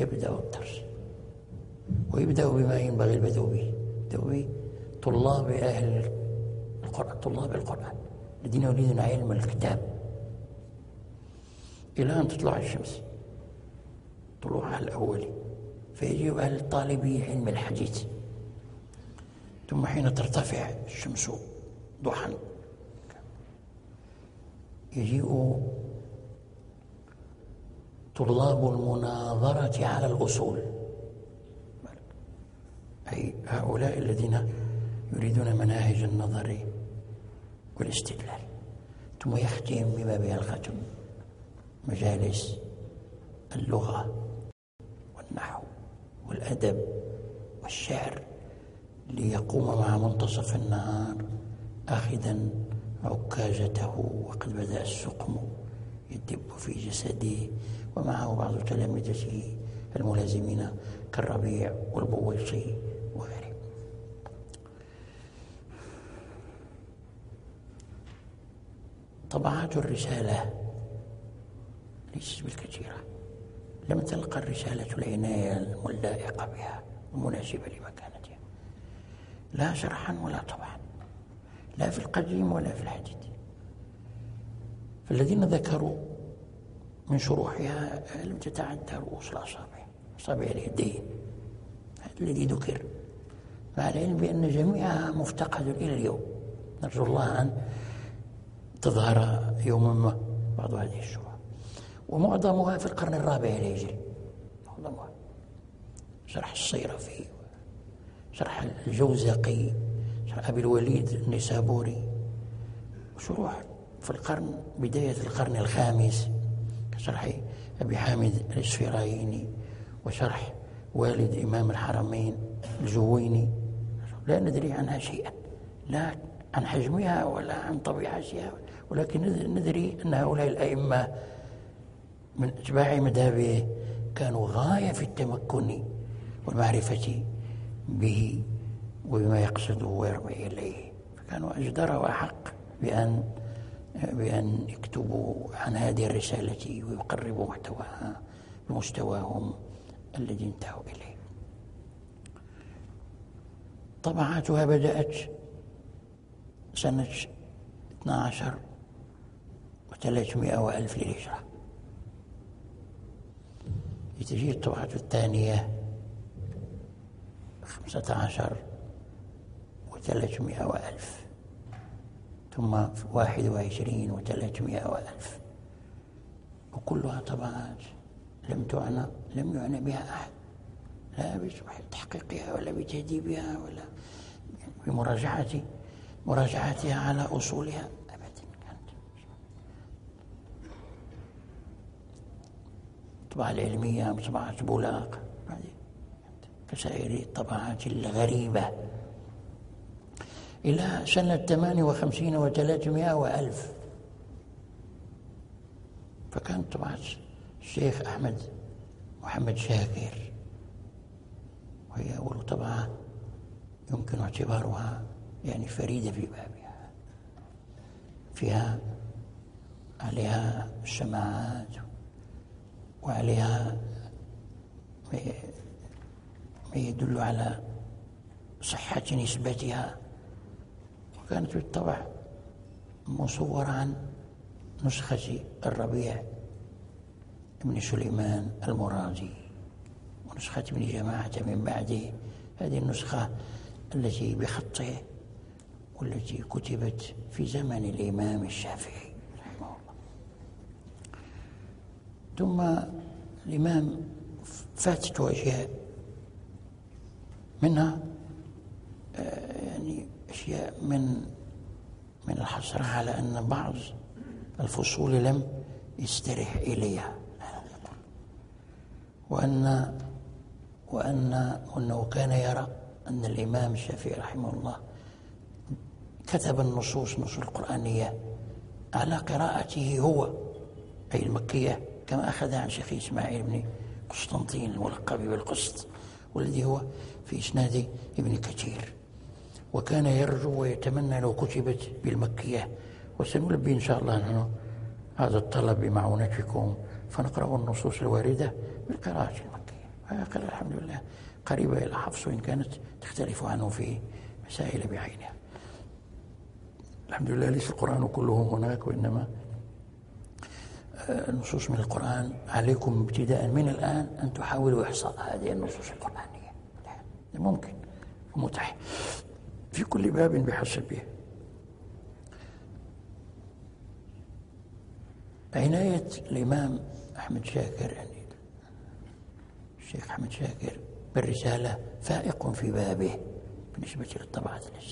يبدأ الدرس ويبدأ بما ينبغي البدء به به طلاب أهل القرآن طلاب القرآن الذين يريدون علم الكتاب. إلى أن تطلع الشمس. طلوعها الأولي فيجيب أهل طالبي علم الحديث. ثم حين ترتفع الشمس ضحى يجيء طلاب المناظرة على الأصول. أي هؤلاء الذين يريدون مناهج النظر والاستدلال. ثم يختم بما بها الختم مجالس اللغة والنحو والأدب والشعر ليقوم مع منتصف النهار آخذا عكاجته وقد بدأ السقم يدب في جسده ومعه بعض تلامذته الملازمين كالربيع والبويصي وغيره. طبعات الرسالة ليست بالكثيرة لم تلقى الرسالة العناية الملائقة بها المناسبة لمكانتها. لا شرحا ولا طبعا. لا في القديم ولا في الحديث. فالذين ذكروا من شروحها لم تتعدى رؤوس الأصابع أصابع اليدين. هذا الذي ذكر. مع العلم بأن جميعها مفتقد إلى اليوم. نرجو الله أن تظهر يوما ما بعض هذه الشروح. ومعظمها في القرن الرابع الهجري معظمها. شرح الصيرفي شرح الجوزقي شرح أبي الوليد النسابوري شروح في القرن بداية القرن الخامس كشرح أبي حامد الإسفرايني وشرح والد إمام الحرمين الجويني. لا ندري عنها شيئا لا عن حجمها ولا عن طبيعتها ولكن ندري أن هؤلاء الأئمة من أتباع مذهبه كانوا غاية في التمكن والمعرفة به وبما يقصده ويرمي إليه فكانوا أجدر وأحق بأن بأن يكتبوا عن هذه الرسالة ويقربوا محتواها بمستواهم الذي انتهوا إليه. طبعاتها بدأت سنة 12 و300 وألف للهجرة. لتجي الطبعة الثانية خمسة عشر وثلاثمائة وألف ثم واحد وعشرين وثلاثمائة وألف. وكلها طبعات لم تعنى لم يعنى بها أحد. لا بتحقيقها ولا بتهذيبها ولا بمراجعة مراجعتها على أصولها أبدا كانت الطبعة العلمية طبعة بولاق كسائر الطبعات الغريبة. إلى سنة ثمانية وخمسين وثلاثمائة وألف. فكانت طبعة الشيخ أحمد محمد شاكر. وهي أول طبعة يمكن اعتبارها يعني فريدة في بابها. فيها عليها السماعات. وعليها ما يدل على صحة نسبتها. وكانت بالطبع مصورة عن نسخة الربيع بن سليمان المرازي ونسخة ابن جماعة من بعده. هذه النسخة التي بخطه والتي كتبت في زمن الإمام الشافعي رحمه الله ثم الإمام فاتت أشياء منها آه، يعني أشياء من من الحصر على أن بعض الفصول لم يسترح إليها. وأن وأن أنه كان يرى أن الإمام الشافعي رحمه الله كتب النصوص النصوص القرآنية على قراءته هو أي المكية كما أخذ عن شيخ إسماعيل بن قسطنطين الملقب بالقسط والذي هو في إسناد ابن كثير. وكان يرجو ويتمنى لو كتبت بالمكية. وسنلبي إن شاء الله نحن هذا الطلب بمعونتكم فنقرأ النصوص الواردة بالقراءة المكية. قراءة الحمد لله. قريبة إلى حفص وإن كانت تختلف عنه في مسائل بعينها. الحمد لله ليس القرآن كله هناك وإنما النصوص آه، من القرآن. عليكم ابتداء من الآن أن تحاولوا إحصاء هذه النصوص القرآنية. ممكن ومتاح في كل باب بحسبه عناية الإمام أحمد شاكر يعني الشيخ أحمد شاكر بالرسالة فائق في بابه بالنسبة للطبعات التي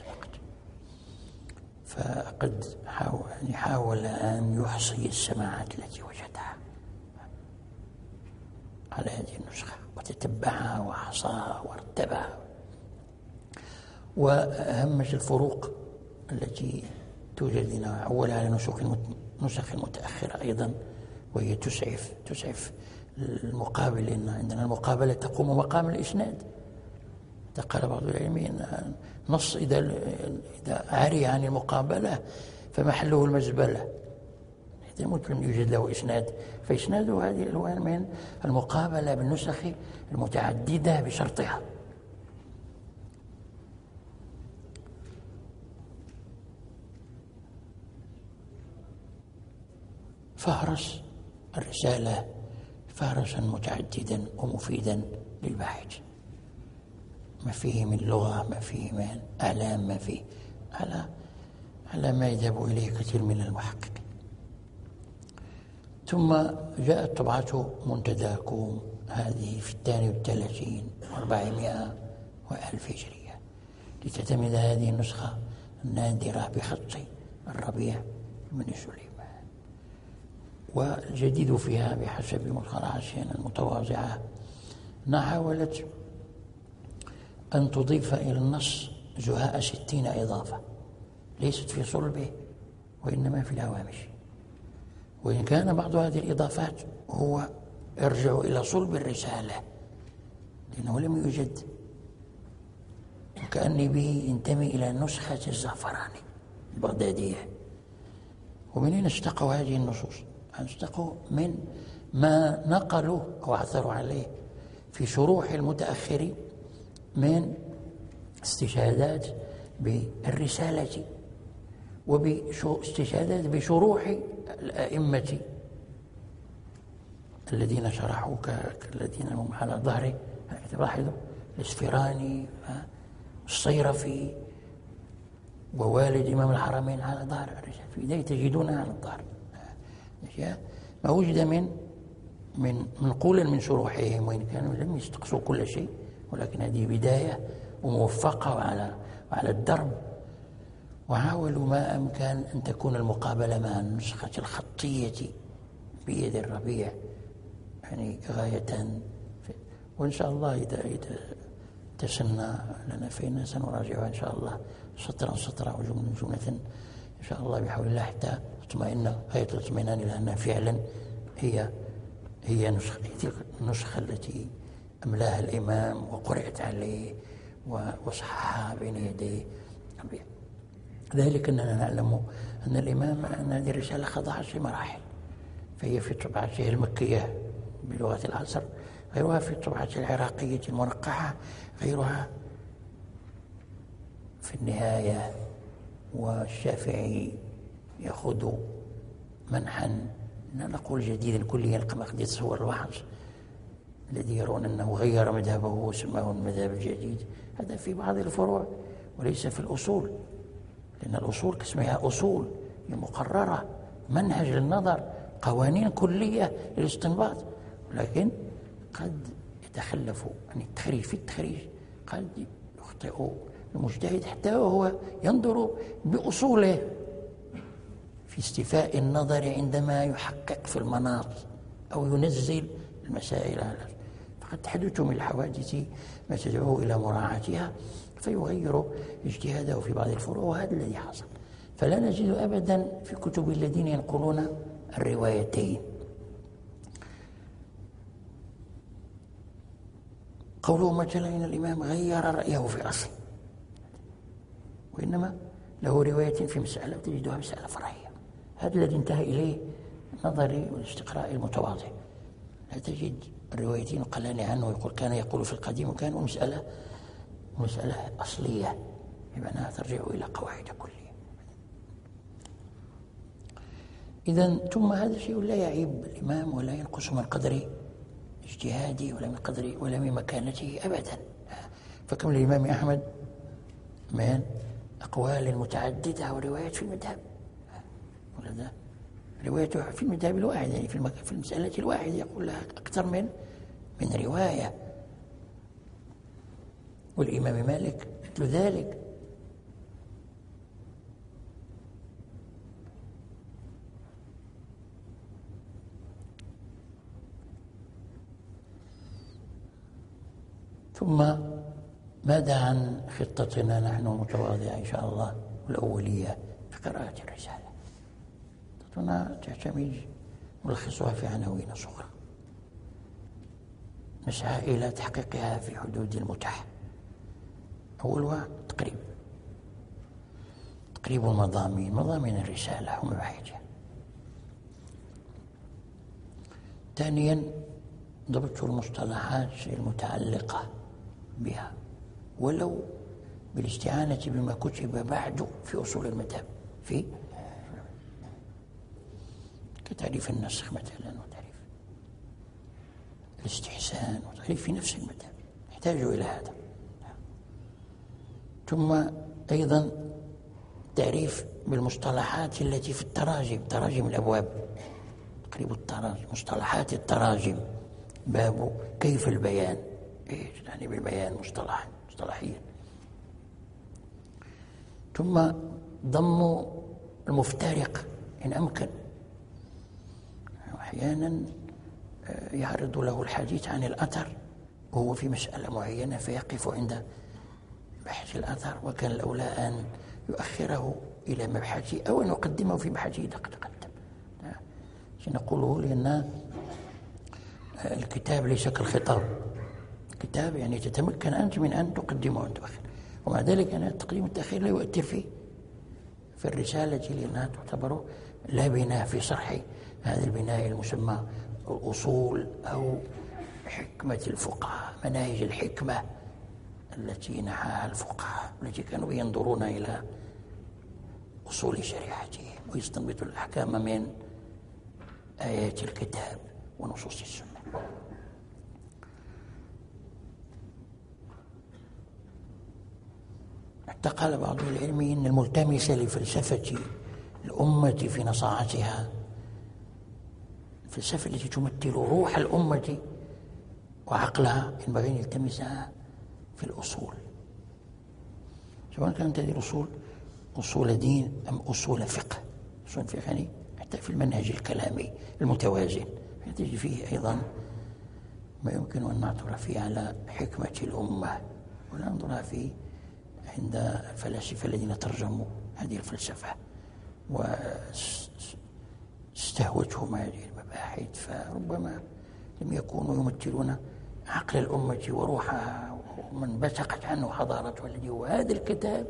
فقد حاول, يعني حاول أن يحصي السماعات التي وجدها. على هذه النسخة. وتتبعها وحصاها وارتبها. وهمش الفروق التي توجد لنا. أولا على نسخ النسخ المتأخرة أيضا وهي تسعف تسعف المقابل لأن عندنا المقابلة تقوم مقام الإسناد. قال بعض العلمين نص إذا إذا عري عن المقابلة فمحله المزبلة. إذا ممكن يوجد له إسناد. فإسناده هذه الألوان من المقابلة بالنسخ المتعددة بشرطها. فهرس الرسالة فهرسا متعددا ومفيدا للباحث. ما فيه من لغة ما فيه من أعلام ما فيه. على على ما يذهب إليه كثير من المحققين. ثم جاءت طبعة منتداكم هذه في الثاني والثلاثين وأربعمائة وألف هجرية. لتعتمد هذه النسخة النادرة بخط الربيع بن سليمان. والجديد فيها بحسب مصطلحاتنا المتواضعة أنها حاولت أن تضيف إلى النص زهاء ستين إضافة. ليست في صلبه وإنما في الهوامش. وإن كان بعض هذه الإضافات هو يرجع إلى صلب الرسالة لأنه لم يوجد. وكأني به ينتمي إلى نسخة الزعفراني البغدادية. ومن أين اشتقوا هذه النصوص؟ اشتقوا من ما نقلوا أو عثروا عليه في شروح المتأخرين؟ من استشهادات بالرسالة وباستشهادات بشروح الأئمة الذين شرحوا كالذين هم على ظهره لاحظوا الأسفراني الصيرفي ووالد إمام الحرمين على ظهر الرجال في بداية تجدونها على الظهر. ما وجد من من منقولا من شروحهم وإن كانوا لم يستقصوا كل شيء. ولكن هذه بداية وموفقة وعلى وعلى الدرب. وحاولوا ما أمكن أن تكون المقابلة مع النسخة الخطية بيد الربيع يعني غاية وإن شاء الله إذا إذا تسنى لنا فإنا سنراجعها إن شاء الله سطرا سطرا وجملة جملة إن شاء الله بحول الله حتى تطمئن غاية الاطمئنان إلى أنها فعلا هي هي نسخة تلك النسخة التي أملأها الإمام وقرأت عليه وصححها بين يديه. ذلك أننا نعلم أن الإمام أن هذه الرسالة خضعت في مراحل فهي في طبعته المكية بلغة العصر غيرها في الطبعة العراقية المرقعة غيرها في النهاية والشافعي يأخذ منحا لا نقول جديدا كليا كما قد يتصور البعض الذي يرون أنه غير مذهبه وسماه المذهب الجديد. هذا في بعض الفروع وليس في الأصول لأن الأصول كاسمها أصول مقررة منهج للنظر قوانين كلية للاستنباط. ولكن قد يتخلف عن التخريج في التخريج قد يخطئ المجتهد حتى وهو ينظر بأصوله. في استيفاء النظر عندما يحقق في المناط أو ينزل المسائل على فقد تحدث من الحوادث ما تدعو إلى مراعاتها فيغير اجتهاده في بعض الفروع وهذا الذي حصل. فلا نجد أبدا في كتب الذين ينقلون الروايتين. قوله مثلا إن الإمام غير رأيه في أصل وإنما له رواية في مسألة تجدها مسألة فرعية. هذا الذي انتهى إليه نظري والاستقراء المتواضع. لا تجد الروايتين قلان عنه يقول كان يقول في القديم وكان مسألة مسألة أصلية بمعنى ترجع إلى قواعد كلية. إذا ثم هذا شيء لا يعيب الإمام ولا ينقص من قدر اجتهاده ولا من قدر ولا من مكانته أبدا. فكم للإمام أحمد من أقوال متعددة وروايات في المذهب. ولذا روايته في المذهب الواحد يعني في, في المسألة الواحدة يقول لها أكثر من من رواية. والإمام مالك مثل ذلك. ثم ماذا عن خطتنا نحن متواضعة إن شاء الله الأولية في قراءة الرسالة؟ خطتنا تعتمد نلخصها في عناوين صغرى. نسعى إلى تحقيقها في حدود المتاح أولها تقريب. تقريب المضامين مضامين الرسالة ومباحثها ثانيا ضبط المصطلحات المتعلقة بها. ولو بالاستعانة بما كتب بعد في أصول المذهب. في كتعريف النسخ مثلا وتعريف الاستحسان وتعريف في نفس المذهب يحتاج إلى هذا. ثم أيضا تعريف بالمصطلحات التي في التراجم تراجم الأبواب. تقريب التراجم مصطلحات التراجم. باب كيف البيان. إيش يعني بالبيان مصطلح مصطلحيا ثم ضم المفترق إن أمكن. أحيانا آه، يعرض له الحديث عن الأثر وهو في مسألة معينة فيقف عند بحث الأثر وكان الأولى أن يؤخره إلى مبحثه أو أن يقدمه في بحثه إذا قد قدم نقوله لأن آه، الكتاب ليس كالخطاب. كتاب يعني تتمكن أنت من أن تقدمه وأن تؤخر ومع ذلك أنا التقديم التأخير لا يؤثر فيه في الرسالة لأنها تعتبر لا بناء في شرح هذا البناء المسمى الأصول أو حكمة الفقهاء مناهج الحكمة التي نحاها الفقهاء التي كانوا ينظرون إلى أصول شريعتهم ويستنبطوا الأحكام من آيات الكتاب ونصوص السنة. قال بعض العلم إن الملتمس لفلسفة الأمة في نصاعتها الفلسفة التي تمثل روح الأمة وعقلها ينبغي أن يلتمسها في الأصول. سواء كانت هذه الأصول أصول دين أم أصول فقه. أصول فقه يعني حتى في المنهج الكلامي المتوازن. تجد فيه أيضا ما يمكن أن نعثر فيه على حكمة الأمة. وننظرها في عند الفلاسفة الذين ترجموا هذه الفلسفة. واستهوتهم هذه. المباحث فربما لم يكونوا يمثلون عقل الأمة وروحها ومن بثقت عنه حضارته الذي هو هذا الكتاب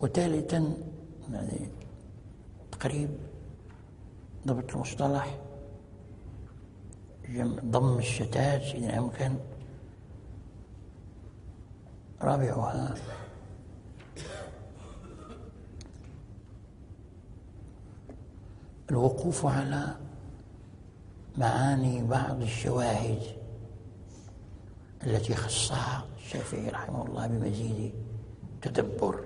وثالثا يعني تقريب ضبط المصطلح ضم الشتات إذا أمكن رابعها. الوقوف على معاني بعض الشواهد التي خصها الشافعي رحمه الله بمزيد تدبر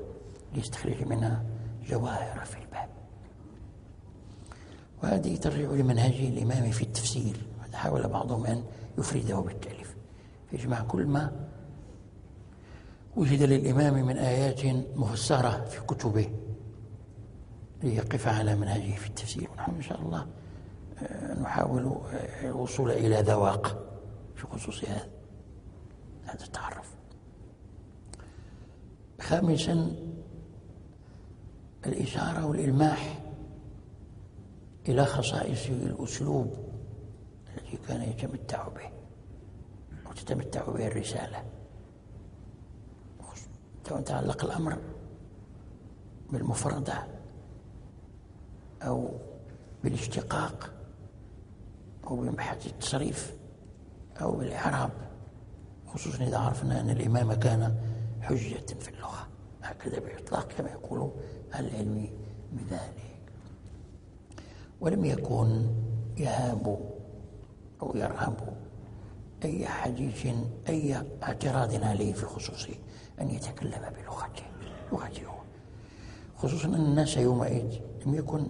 ليستخرج منها جواهر في الباب. وهذه ترجع لمنهج الإمام في التفسير حاول بعضهم أن يفرده بالتأليف. يجمع كل ما وجد للإمام من آيات مفسرة في كتبه. ليقف على منهجه في التفسير. ونحن إن شاء الله آه، نحاول آه، الوصول إلى ذواق في خصوص هذا هذا التعرف. خامسا الإشارة والإلماح إلى خصائص الأسلوب الذي كان يتمتع به وتتمتع به الرسالة. تعلق الأمر بالمفردة أو بالاشتقاق أو بمبحث التصريف أو بالإعراب خصوصا إذا عرفنا أن الإمام كان حجة في اللغة. هكذا بإطلاق كما يقول العلم بذلك. ولم يكن يهاب أو يرهب أي حديث أي اعتراض عليه في خصوص أن يتكلم بلغته لغته خصوصا أن الناس يومئذ لم يكن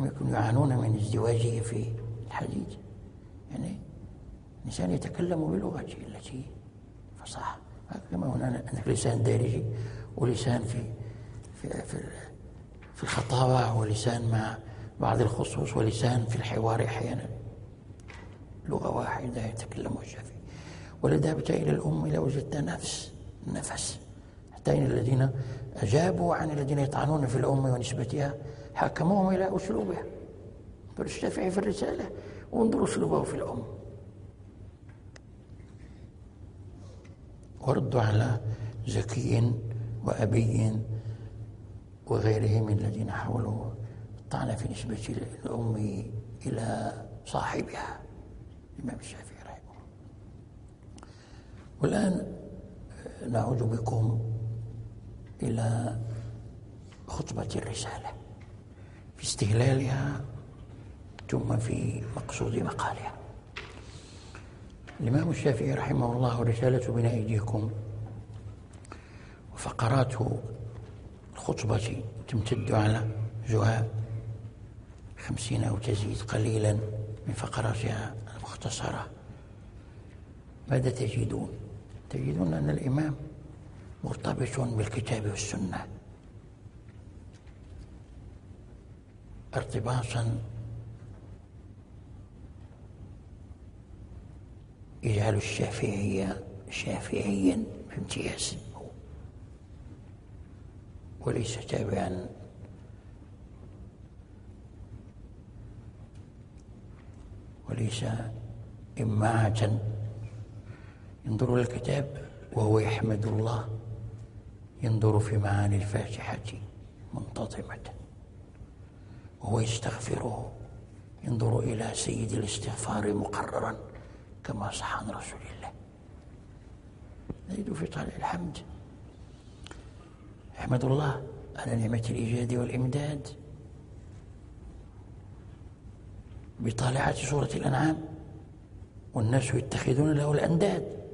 لم يكن يعانون من ازدواجه في الحديث يعني الإنسان يتكلم بلغته التي فصاحة. كما هنا هناك لسان دارجي ولسان في في في, في الخطابة ولسان مع بعض الخصوص ولسان في الحوار أحيانا. لغة واحدة يتكلم الشافعي. ولو ذهبت إلى الأم لوجدت نفس. النفس حتى إن الذين أجابوا عن الذين يطعنون في الأم ونسبتها حكموهم إلى أسلوبها الشافعي في الرسالة وانظروا أسلوبه في الأم وردوا على زكي وأبي وغيره من الذين حاولوا الطعن في نسبة الأم إلى صاحبها. الإمام الشافعي رحمه الله. والآن نعود بكم إلى خطبة الرسالة. استهلالها ثم في مقصود مقالها. الإمام الشافعي رحمه الله رسالة بين أيديكم. وفقرات الخطبة تمتد على جهاء خمسين أو تزيد قليلا من فقراتها المختصرة. ماذا تجدون؟ تجدون أن الإمام مرتبط بالكتاب والسنة. ارتباطا يجعل الشافعية شافعيا في امتياز. وليس تابعا. وليس إماعة. ينظر الكتاب وهو يحمد الله. ينظر في معاني الفاتحة منتظمة. وهو يستغفره ينظر إلى سيد الاستغفار مقررا كما صح عن رسول الله. نجد في طالع الحمد. يحمد الله على نعمة الإيجاد والإمداد. بطالعة سورة الأنعام والناس يتخذون له الأنداد.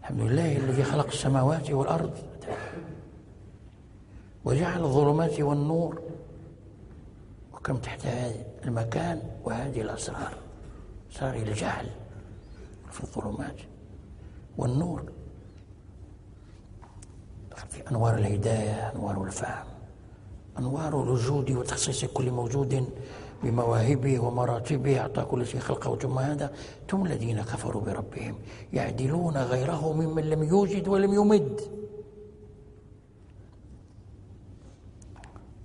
الحمد لله الذي خلق السماوات والأرض. وجعل الظلمات والنور وكم تحت هذا المكان وهذه الأسرار؟ أسرار الجهل في الظلمات والنور. في أنوار الهداية أنوار الفهم أنوار الوجود وتخصيص كل موجود بمواهبه ومراتبه أعطى كل شيء خلقه. ثم هذا ثم الذين كفروا بربهم يعدلون غيره ممن لم يوجد ولم يمد.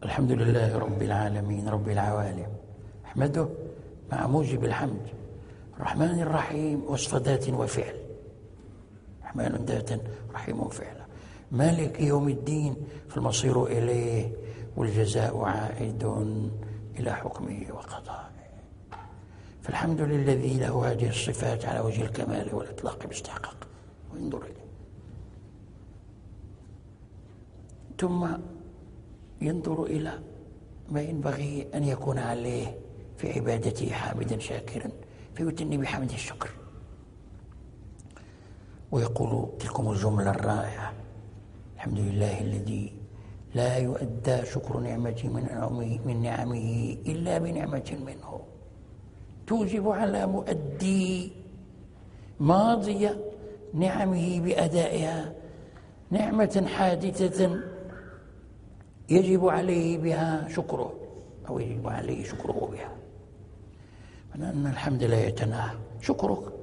الحمد لله رب العالمين رب العوالم. أحمده مع موجب الحمد. الرحمن الرحيم وصف ذات وفعل. رحمن ذات رحيم فعلا مالك يوم الدين فالمصير إليه والجزاء عائد إلى حكمه وقضائه. فالحمد للذي له هذه الصفات على وجه الكمال والإطلاق باستحقاق وانظر إليه. ثم ينظر إلى ما ينبغي أن يكون عليه في عبادته حامدا شاكرا فيتني بحمد الشكر. ويقول تلكم الجملة الرائعة الحمد لله الذي لا يؤدى شكر نعمة من نعمه, من نعمه إلا بنعمة منه. توجب على مؤدي ماضي نعمه بأدائها نعمة حادثة يجب عليه بها شكره أو يجب عليه شكره بها. أن الحمد لا يتناهى. شكرك.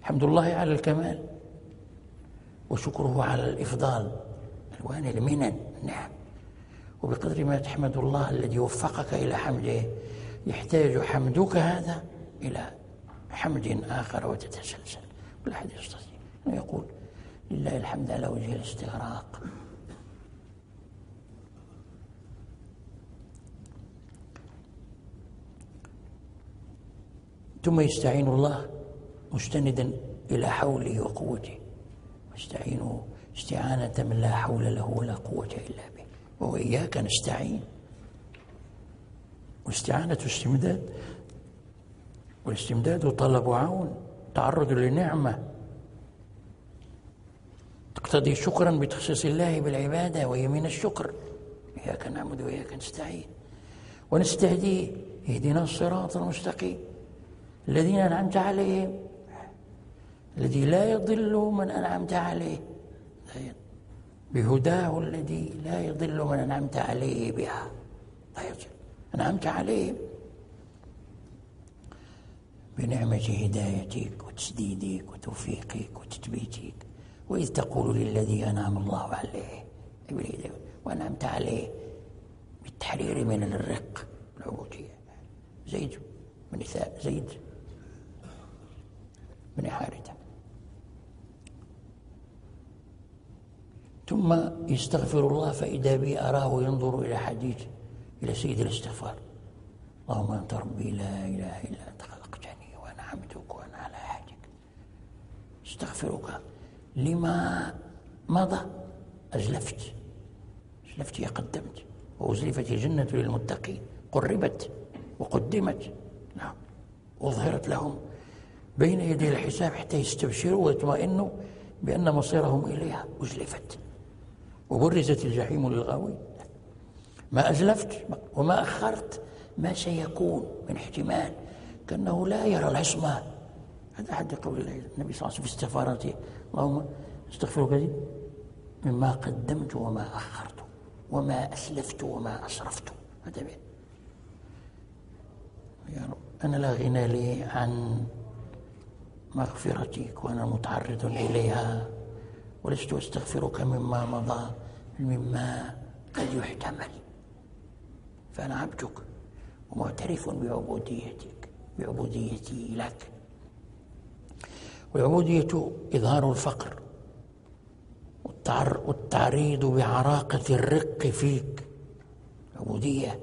الحمد لله على الكمال. وشكره على الإفضال. ألوان المنن. نعم. وبقدر ما تحمد الله الذي وفقك إلى حمده يحتاج حمدك هذا إلى حمد آخر وتتسلسل. كل أحد يستطيع. يقول لله الحمد على وجه الاستغراق. ثم يستعين الله مستندا إلى حوله وقوته. واستعينوا استعانة من لا حول له ولا قوة إلا به. وإياك نستعين. واستعانة استمداد. والاستمداد طلب عون تعرض لنعمة. تقتضي شكرا بتخصيص الله بالعبادة وهي من الشكر. إياك نعبد وإياك نستعين. ونستهديه اهدنا الصراط المستقيم. الذين أنعمت عليهم. الذي لا يضل من أنعمت عليه. بهداه الذي لا يضل من أنعمت عليه بها. لا يضل أنعمت عليه بنعمة هدايتك وتسديدك وتوفيقك وتثبيتك. وإذ تقول للذي أنعم الله عليه. وأنعمت عليه بالتحرير من الرق العبودية. زيد بن زيد. بن حارثة ثم يستغفر الله فإذا بي أراه ينظر إلى حديث إلى سيد الاستغفار. اللهم أنت ربي لا إله إلا أنت خلقتني وأنا عبدك وأنا على عهدك استغفرك. لما مضى؟ أزلفت. أزلفت يا قدمت. وأزلفت الجنة للمتقين. قربت وقدمت. نعم. أظهرت لهم. بين يدي الحساب حتى يستبشروا ويطمئنوا بأن مصيرهم إليها. أزلفت. وبرزت الجحيم للغاوي ما أزلفت وما أخرت ما سيكون من احتمال كأنه لا يرى العصمة. هذا أحد قول النبي صلى الله عليه وسلم في استغفاراته. اللهم استغفرك مما قدمت وما أخرت وما أسلفت وما أسرفت. هذا بيه. يا رب أنا لا غنى لي عن مغفرتك وأنا متعرض إليها ولست أستغفرك مما مضى مما قد يحتمل. فأنا عبدك ومعترف بعبوديتك بعبوديتي لك. والعبودية إظهار الفقر والتعريض بعراقة الرق فيك. عبودية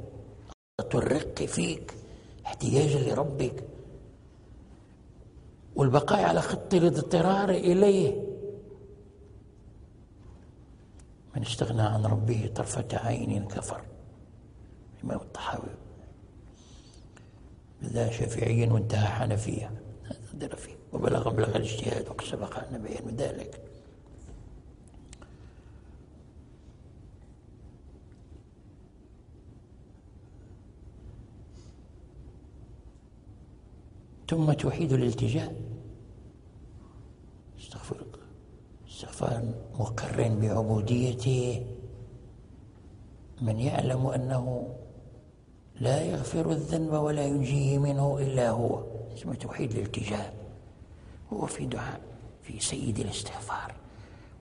الرق فيك احتياجا لربك. والبقاء على خط الاضطرار إليه. من استغنى عن ربه طرفة عين كفر. الإمام الطحاوي بدأ شافعيا وانتهى حنفيا هذا وبلغ مبلغ الاجتهاد وقد سبق أن بيان ذلك. ثم توحيد الالتجاء. استغفرك. استغفار مقر بعبوديته. من يعلم أنه لا يغفر الذنب ولا ينجيه منه إلا هو. اسمه توحيد الالتجاء. هو في دعاء في سيد الاستغفار.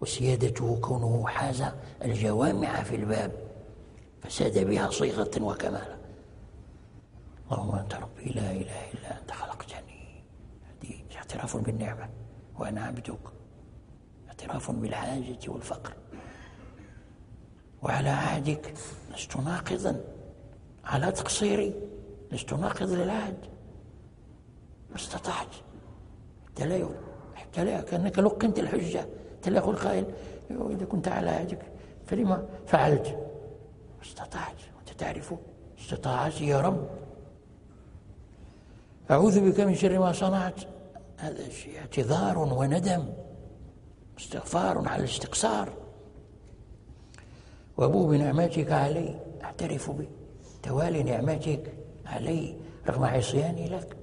وسيادته كونه حاز الجوامع في الباب. فساد بها صيغة وكمالا اللهم أنت ربي لا إله إلا أنت خلقتني. هذه اعتراف بالنعمة وأنا عبدك. اعتراف بالحاجة والفقر. وعلى عهدك لست ناقضا على تقصيري لست ناقض للعهد. ما استطعت. حتى حتى لا كأنك لقنت الحجة. حتى لا يقول قائل إذا كنت على عهدك فلما فعلت؟ ما استطعت. وأنت تعرف استطاعتي يا رب. أعوذ بك من شر ما صنعت. هذا شيء اعتذار وندم استغفار على الاستقصار. وأبوه بنعمتك علي أعترف به توالي نعمتك علي رغم عصياني لك.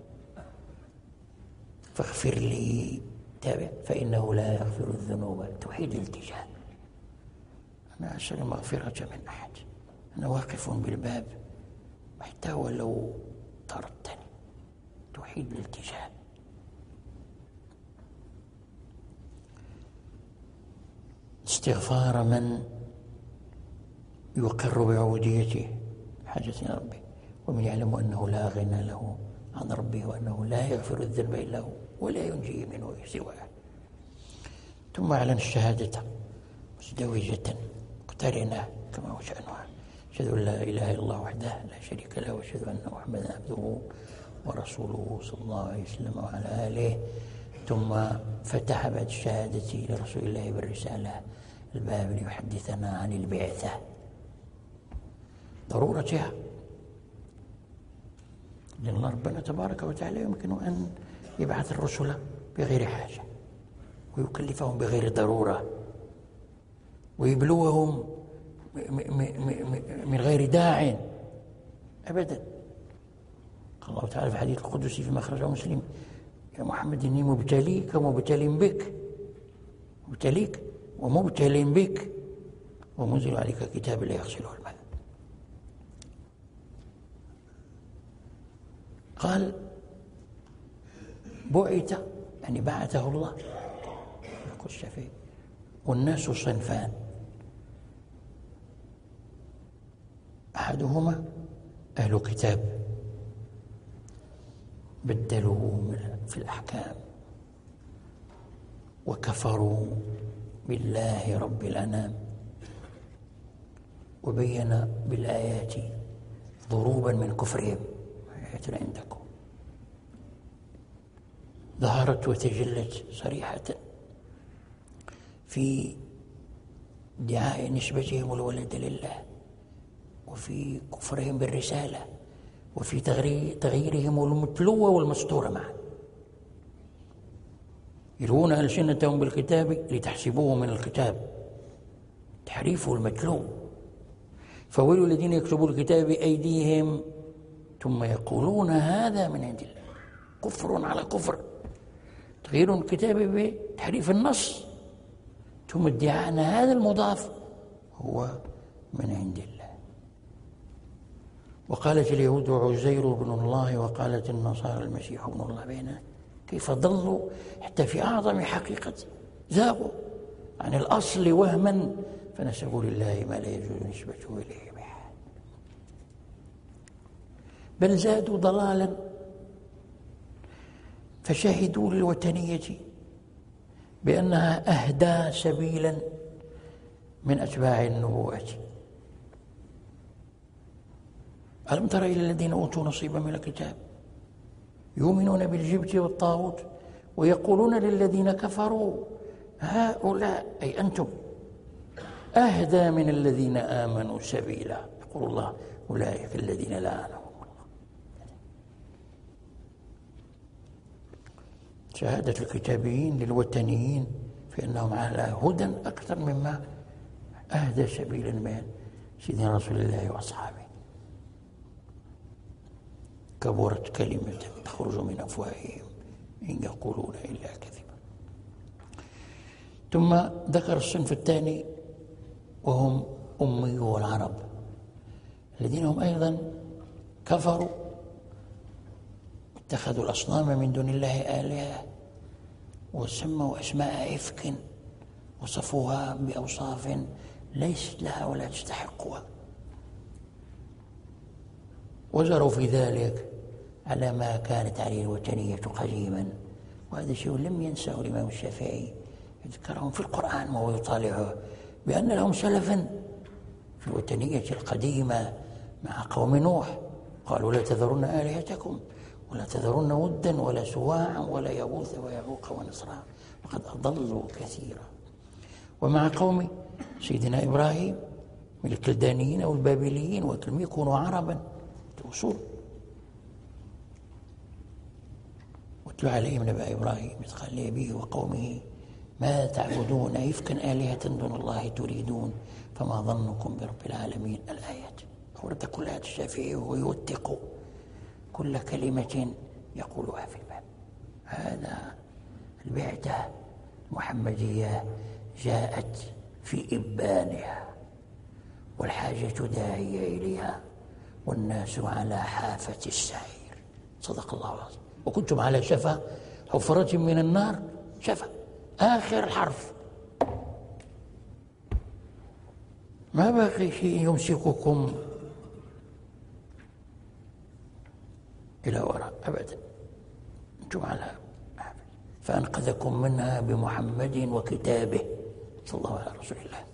فاغفر لي. تابع. فإنه لا يغفر الذنوب. توحيد الالتجاء. أنا أسأل المغفرة من أحد. أنا واقف بالباب. حتى ولو طردتني. توحيد الالتجاء استغفار من يقر بعبوديته حاجة ربه ومن يعلم أنه لا غنى له عن ربه وأنه لا يغفر الذنب إلا هو ولا ينجيه منه سواه. ثم أعلن الشهادة مزدوجة مقترنة كما هو شأنها. أشهد أن لا إله إلا الله وحده لا شريك له وأشهد أن محمدا عبده ورسوله صلى الله عليه وسلم وعلى آله ثم فتح بعد الشهادة لرسول الله بالرسالة الباب ليحدثنا عن البعثة. ضرورتها لأن ربنا تبارك وتعالى يمكن أن يبعث الرسل بغير حاجة ويكلفهم بغير ضرورة ويبلوهم من غير داع. أبدا. الله تعالى في الحديث القدسي فيما أخرجه مسلم. يا محمد إني مبتليك ومبتل بك. مبتليك ومبتل بك. ومنزل عليك كتاب لا يغسله الماء قال بعث يعني بعثه الله. يقول الشافعي والناس صنفان. أحدهما أهل كتاب. بدلوا في الأحكام. وكفروا بالله رب الأنام. وبين بالآيات ضروبا من كفرهم. عندكم ظهرت وتجلت صريحة. في ادعاء نسبتهم الولد لله. وفي كفرهم بالرسالة. وفي تغييرهم المتلوة والمستورة معا. يلوون ألسنتهم بالكتاب لتحسبوه من الكتاب. تحريفه المتلو فويل الذين يكتبوا الكتاب بأيديهم ثم يقولون هذا من عند الله. كفر على كفر. تغيير الكتاب بتحريف النص. ثم ادعاء أن هذا المضاف هو من عند الله. وقالت اليهود عزير بن الله وقالت النصارى المسيح ابن الله بينه كيف ضلوا حتى في أعظم حقيقة زاغوا عن الأصل وهما فنسبوا لله ما لا يجوز نسبته إليه بحال. بل زادوا ضلالا. فشهدوا للوثنية بأنها أهدى سبيلا من أتباع النبوة. ألم تر إلى الذين أوتوا نصيبا من الكتاب؟ يؤمنون بالجبت والطاغوت ويقولون للذين كفروا هؤلاء أي أنتم أهدى من الذين آمنوا سبيلا. يقول الله أولئك الذين لعنهم الله. شهادة الكتابيين للوثنيين في أنهم على هدى أكثر مما أهدى سبيلا من سيدنا رسول الله وأصحابه. كبرت كلمة تخرج من أفواههم إن يقولون إلا كذبا. ثم ذكر الصنف الثاني وهم أميو العرب الذين هم أيضا كفروا اتخذوا الأصنام من دون الله آلهة وسموا أسماء إفك وصفوها بأوصاف ليست لها ولا تستحقها. وزروا في ذلك على ما كانت عليه الوثنية قديما. وهذا شيء لم ينسه الإمام الشافعي. يذكرهم في القرآن وهو يطالعه بأن لهم سلفا في الوثنية القديمة مع قوم نوح. قالوا لا تذرن آلهتكم ولا تذرن ودا ولا سواعا ولا يغوث ويعوق ونصرا. لقد أضلوا كثيرا. ومع قوم سيدنا إبراهيم من الكلدانيين أو البابليين ولم يكونوا عربا. أصول واتلو عليهم نبأ إبراهيم إذ قال لأبيه وقومه ما تعبدون إفكا آلهة دون الله تريدون؟ فما ظنكم برب العالمين الآيات. أورد كل آيات الشافعي وهو يوثق كل كلمة يقولها في الباب. هذا البعثة المحمدية جاءت في إبانها والحاجة داعية إليها والناس على حافة السعير. صدق الله العظيم. وكنتم على شفا حفرة من النار. شفا. آخر الحرف ما باقي شيء يمسككم إلى وراء أبدا. أنتم على فأنقذكم منها بمحمد وكتابه. صلى الله على رسول الله.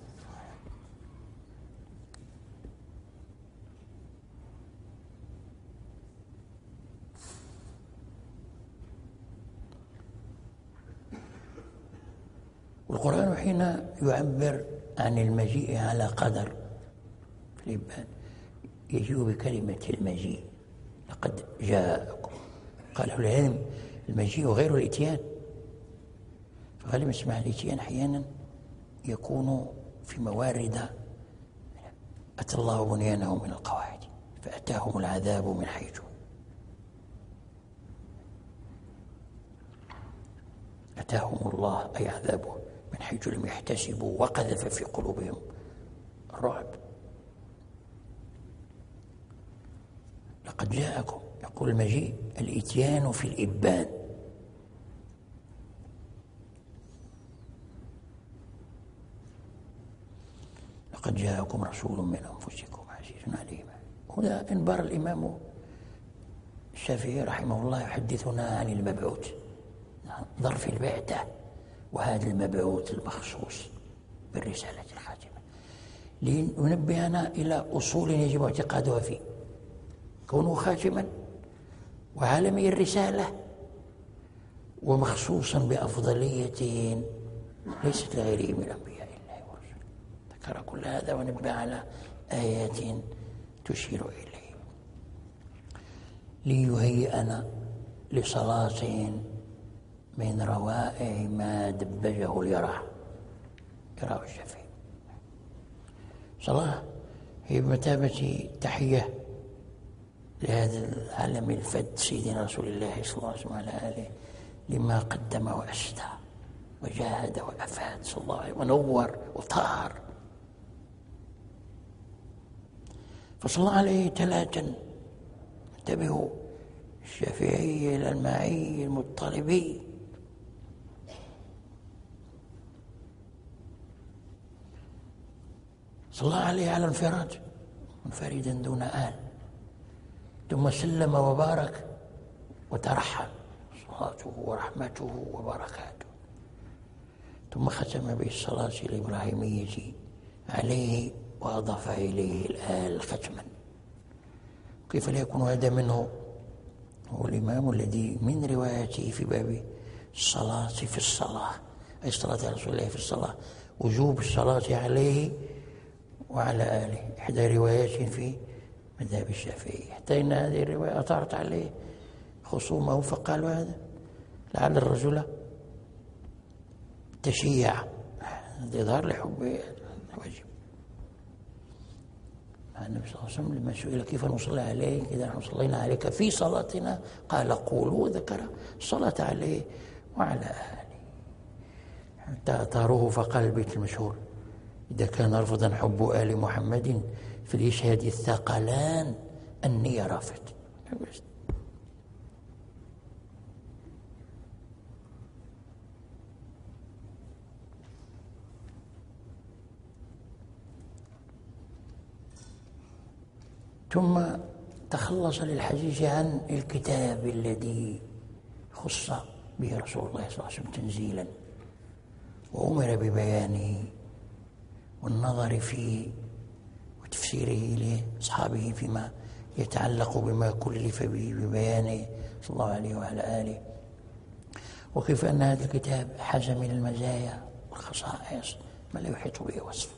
والقرآن حين يعبر عن المجيء على قدر الإبان يجيء بكلمة المجيء. لقد جاءكم. قال أهل العلم المجيء غير الإتيان. فغالبا اسمع الإتيان أحيانا يكون في موارد أتى الله بنيانه من القواعد فأتاهم العذاب من حيث. أتاهم الله أي عذابه. من حيث لم يحتسبوا وقذف في قلوبهم. الرعب لقد جاءكم يقول المجيء الإتيان في الإبان. لقد جاءكم رسول من أنفسكم عزيز عليم. هنا انبر الإمام الشافعي رحمه الله يحدثنا عن المبعوث ظرف البعثة. وهذا المبعوث المخصوص بالرسالة الخاتمة. لينبهنا إلى أصول يجب اعتقادها فيه. كونه خاتما وعالمي الرسالة ومخصوصا بأفضلية ليست لغيره من الأنبياء الله ورسوله. ذكر كل هذا ونبه على آيات تشير إليه. ليهيئنا لصلاة من روائع ما دبجه اليرع يراه الشافعي صلاة هي بمثابة تحية لهذا العالم الفد سيدنا رسول الله صلى الله عليه وسلم وعلى آله لما قدم وأسدى وجاهد وأفاد صلى الله عليه ونور وطهر. فصلى عليه ثلاثا انتبهوا الشافعي الألماعي المطلبي. صلى عليه على انفراد منفردا دون آل. ثم سلم وبارك وترحم. صلاته ورحمته وبركاته. ثم ختم بالصلاة الإبراهيمية عليه وأضاف إليه الآل ختما. كيف لا يكون هذا منه؟ هو الإمام الذي من روايته في باب الصلاة في الصلاة. أي صلاة رسول الله في الصلاة؟ وجوب الصلاة عليه وعلى آله. إحدى روايات في مذهب الشافعي. حتى إن هذه الرواية أثارت عليه خصومه فقالوا هذا. لعل الرجل تشيع. إظهار لحبه واجب النبي صلى الله عليه وسلم لما سئل كيف نصلي عليك إذا نحن صلينا عليك في صلاتنا؟ قال قولوا ذكر الصلاة عليه وعلى آله. حتى أثاره فقال البيت المشهور. إذا كان رفضا حب آل محمد فليشهد الثقلان أني رافض. ثم تخلص للحديث عن الكتاب الذي خص به رسول الله صلى الله عليه وسلم تنزيلا وأمر ببيانه والنظر فيه وتفسيره لأصحابه فيما يتعلق بما كلف به ببيانه صلى الله عليه وعلى آله. وكيف أن هذا الكتاب حاز من المزايا والخصائص؟ ما لا يحيط به وصف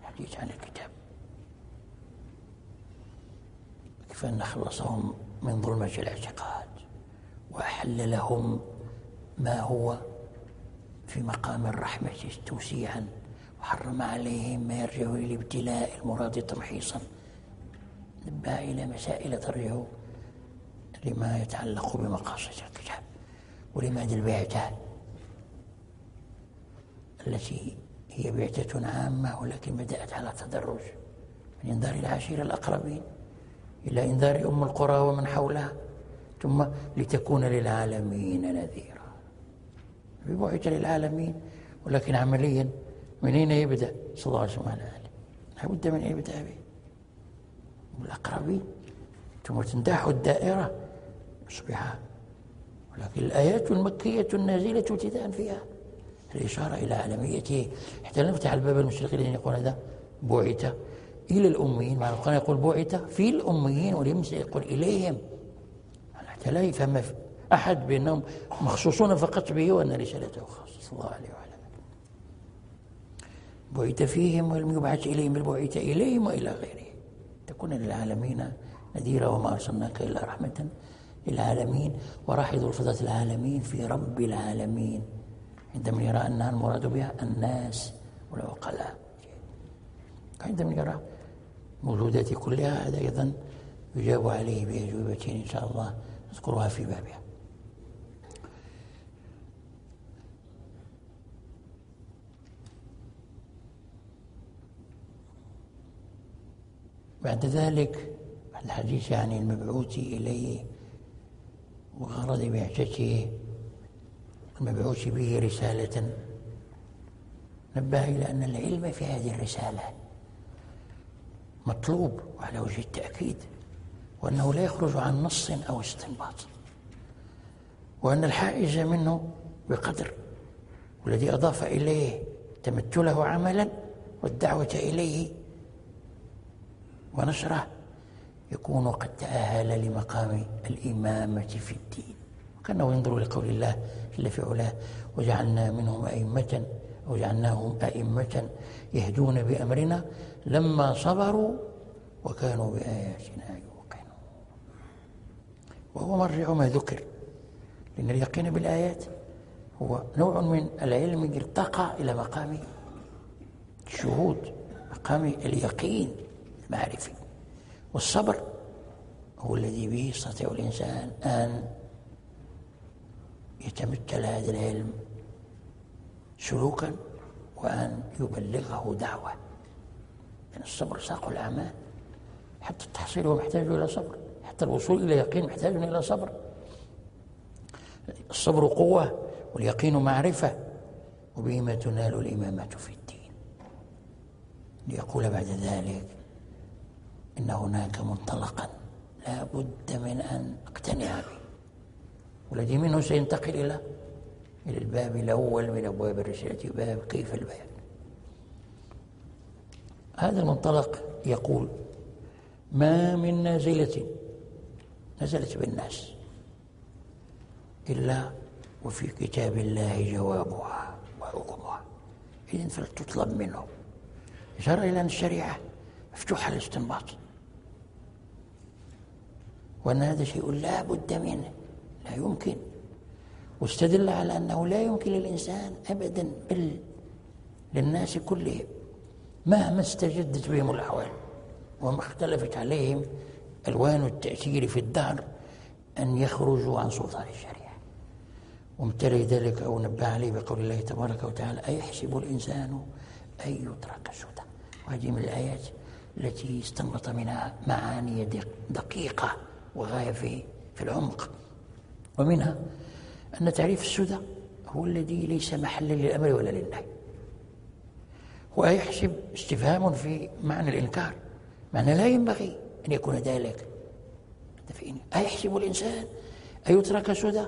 الحديث عن الكتاب. كيف أن خلصهم من ظلمة الاعتقاد وأحل لهم ما هو في مقام الرحمة توسيعا وحرم عليهم ما يرجع إلى ابتلاء المراد تمحيصا نبه إلى مسائل ترجع لما يتعلق بمقاصد الكتاب ولماذا البعثة التي هي بعثة عامة ولكن بدأت على تدرج من إنذار العشيرة الأقربين إلى إنذار أم القرى ومن حولها ثم لتكون للعالمين نذيرا. ببعث للعالمين ولكن عمليا من أين يبدأ؟ صلى الله عليه وسلم لابد من أن يبدأ به. بالأقربين ثم تنداح الدائرة. يصبح ولكن الآيات المكية النازلة ابتداء فيها. الإشارة إلى عالميته. حتى نفتح الباب المشرقي الذين يقول هذا. بعث إلى الأميين. مع القرآن يقول بعث في الأميين واليمس يقول إليهم. حتى لا يفهم أحد بأنهم مخصوصون فقط به وأن رسالته خاصة. صلى الله عليه وسلم بعث فيهم ولم يبعث إليهم البعث إليهم وإلى غيره تكون للعالمين نذيرا وما أرسلناك إلا رحمة للعالمين. وراحظ لفظة العالمين في رب العالمين. عندما يرى أنها المراد بها الناس والعقلاء. عندما يرى موجودات كلها هذا أيضا يجاب عليه بأجوبة إن شاء الله. نذكرها في بابها. بعد ذلك الحديث عن المبعوث إليه وغرض بعثته المبعوث به رسالة. نبه إلى أن العلم في هذه الرسالة مطلوب على وجه التأكيد وأنه لا يخرج عن نص أو استنباط وأن الحائز منه بقدر والذي أضاف إليه تمثله عملا والدعوة إليه ونشره يكون قد تأهل لمقام الإمامة في الدين. وكأنه ينظر لقول الله جل في علاه وجعلنا منهم أئمة أو جعلناهم أئمة يهدون بأمرنا لما صبروا وكانوا بآياتنا يوقنون. وهو مرجع ما ذكر. لأن اليقين بالآيات هو نوع من العلم ارتقى إلى مقام الشهود مقام اليقين. المعرفي والصبر هو الذي به يستطيع الإنسان أن يتمثل هذا العلم سلوكا وأن يبلغه دعوة. يعني الصبر ساق الأعمال. حتى التحصيل هو محتاج إلى صبر. حتى الوصول إلى يقين محتاج إلى صبر. الصبر قوة واليقين معرفة وبهما تنال الإمامة في الدين. ليقول بعد ذلك إن هناك منطلقا لا بد من أن أقتنع به. والذي منه سينتقل إلى إلى الباب الأول من أبواب الرسالة باب كيف البيان. هذا المنطلق يقول ما من نازلة نزلت بالناس إلا وفي كتاب الله جوابها وحكمها. إذن فلتطلب منه. إشارة إلى أن الشريعة مفتوحة للاستنباط. وأن هذا شيء لا بد منه لا يمكن. واستدل على أنه لا يمكن للإنسان أبدا بل للناس كلهم مهما استجدت بهم الأحوال وما اختلفت عليهم ألوان التأثير في الدهر أن يخرجوا عن سلطان الشريعة. وامتلئ ذلك أو نبه عليه بقول الله تبارك وتعالى أيحسب الإنسان أن يترك سدى وهذه من الآيات التي استنبط منها معاني دقيقة. وغاية في في العمق. ومنها أن تعريف السدى هو الذي ليس محلا للأمر ولا للنهي. ويحسب استفهام في معنى الإنكار. معنى لا ينبغي أن يكون ذلك. أيحسب الإنسان أن يترك سدى؟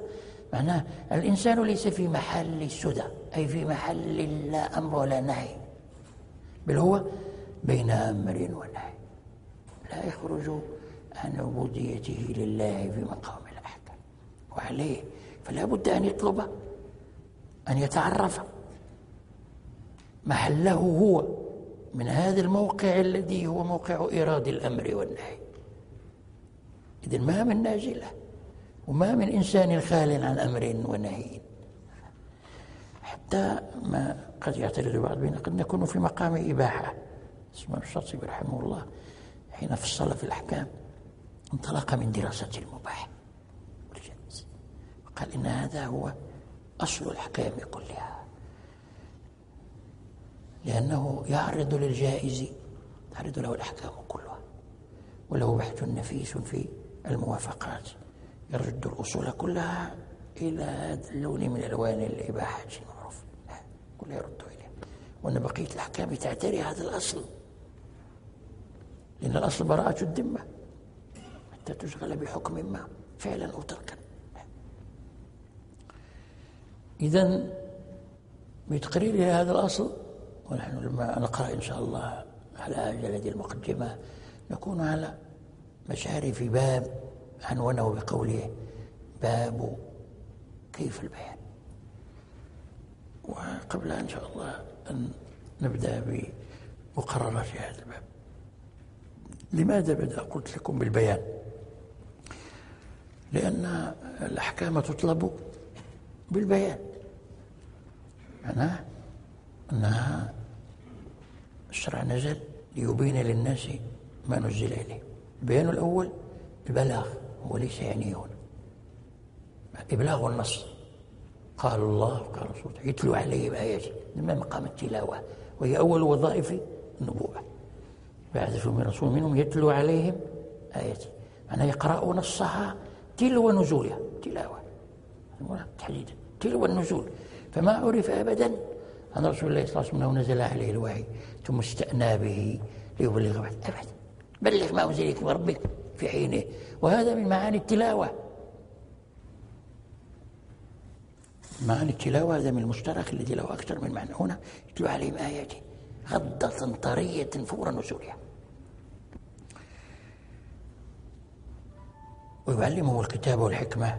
معناه الإنسان ليس في محل السدى أي في محل لا أمر ولا نهي. بل هو بين أمر ونهي. لا يخرج عن عبوديته لله في مقام الأحكام. وعليه فلا بد أن يطلب أن يتعرف محله هو من هذا الموقع الذي هو موقع إيراد الأمر والنهي. إذن ما من نازلة وما من إنسان خال عن أمر ونهي. حتى ما قد يعترض بعض بنا قد نكون في مقام إباحة. اسمه الشاطبي رحمه الله حين فصل في الأحكام. انطلق من دراسة المباح. وقال إن هذا هو أصل الأحكام كلها. لأنه يعرض للجائز تعرض له الأحكام كلها. وله بحث نفيس في الموافقات. يرد الأصول كلها إلى هذا اللون من ألوان الإباحة. المعروف كلها يرد إليه. وأن بقية الأحكام تعتري هذا الأصل. لأن الأصل براءة الذمة. حتى تشغل بحكم ما فعلا أو تركا. إذا بتقرير هذا الأصل ونحن لما نقرأ إن شاء الله على هذه المقدمة نكون على مشارف باب عنونه بقوله باب كيف البيان. وقبل إن شاء الله أن نبدأ بمقررات هذا الباب. لماذا بدأ؟ قلت لكم بالبيان. لأن الأحكام تطلب بالبيان. معناه أنها الشرع نزل ليبين للناس ما نزل إليه. البيان الأول البلاغ هو ليس يعني هنا. إبلاغ النص قال الله قال رسوله يتلو عليهم آياته من مقام التلاوة؟ وهي أول وظائف النبوة. بعث من رسول منهم يتلو عليهم آياته. معناه يقرأ نصها تلو نزولها تلاوة تحديدا تلو النزول فما عرف أبدا عن رسول الله صلى الله عليه وسلم نزل عليه الوحي ثم استأنى به ليبلغ بعد. أبدا. بلغ ما أنزل إليك من ربك في حينه. وهذا من معاني التلاوة. معاني التلاوة هذا من المشترك الذي له أكثر من معنى. هنا يتلو عليهم آياته. غضة طرية فور نزولها. ويعلمه الكتاب والحكمة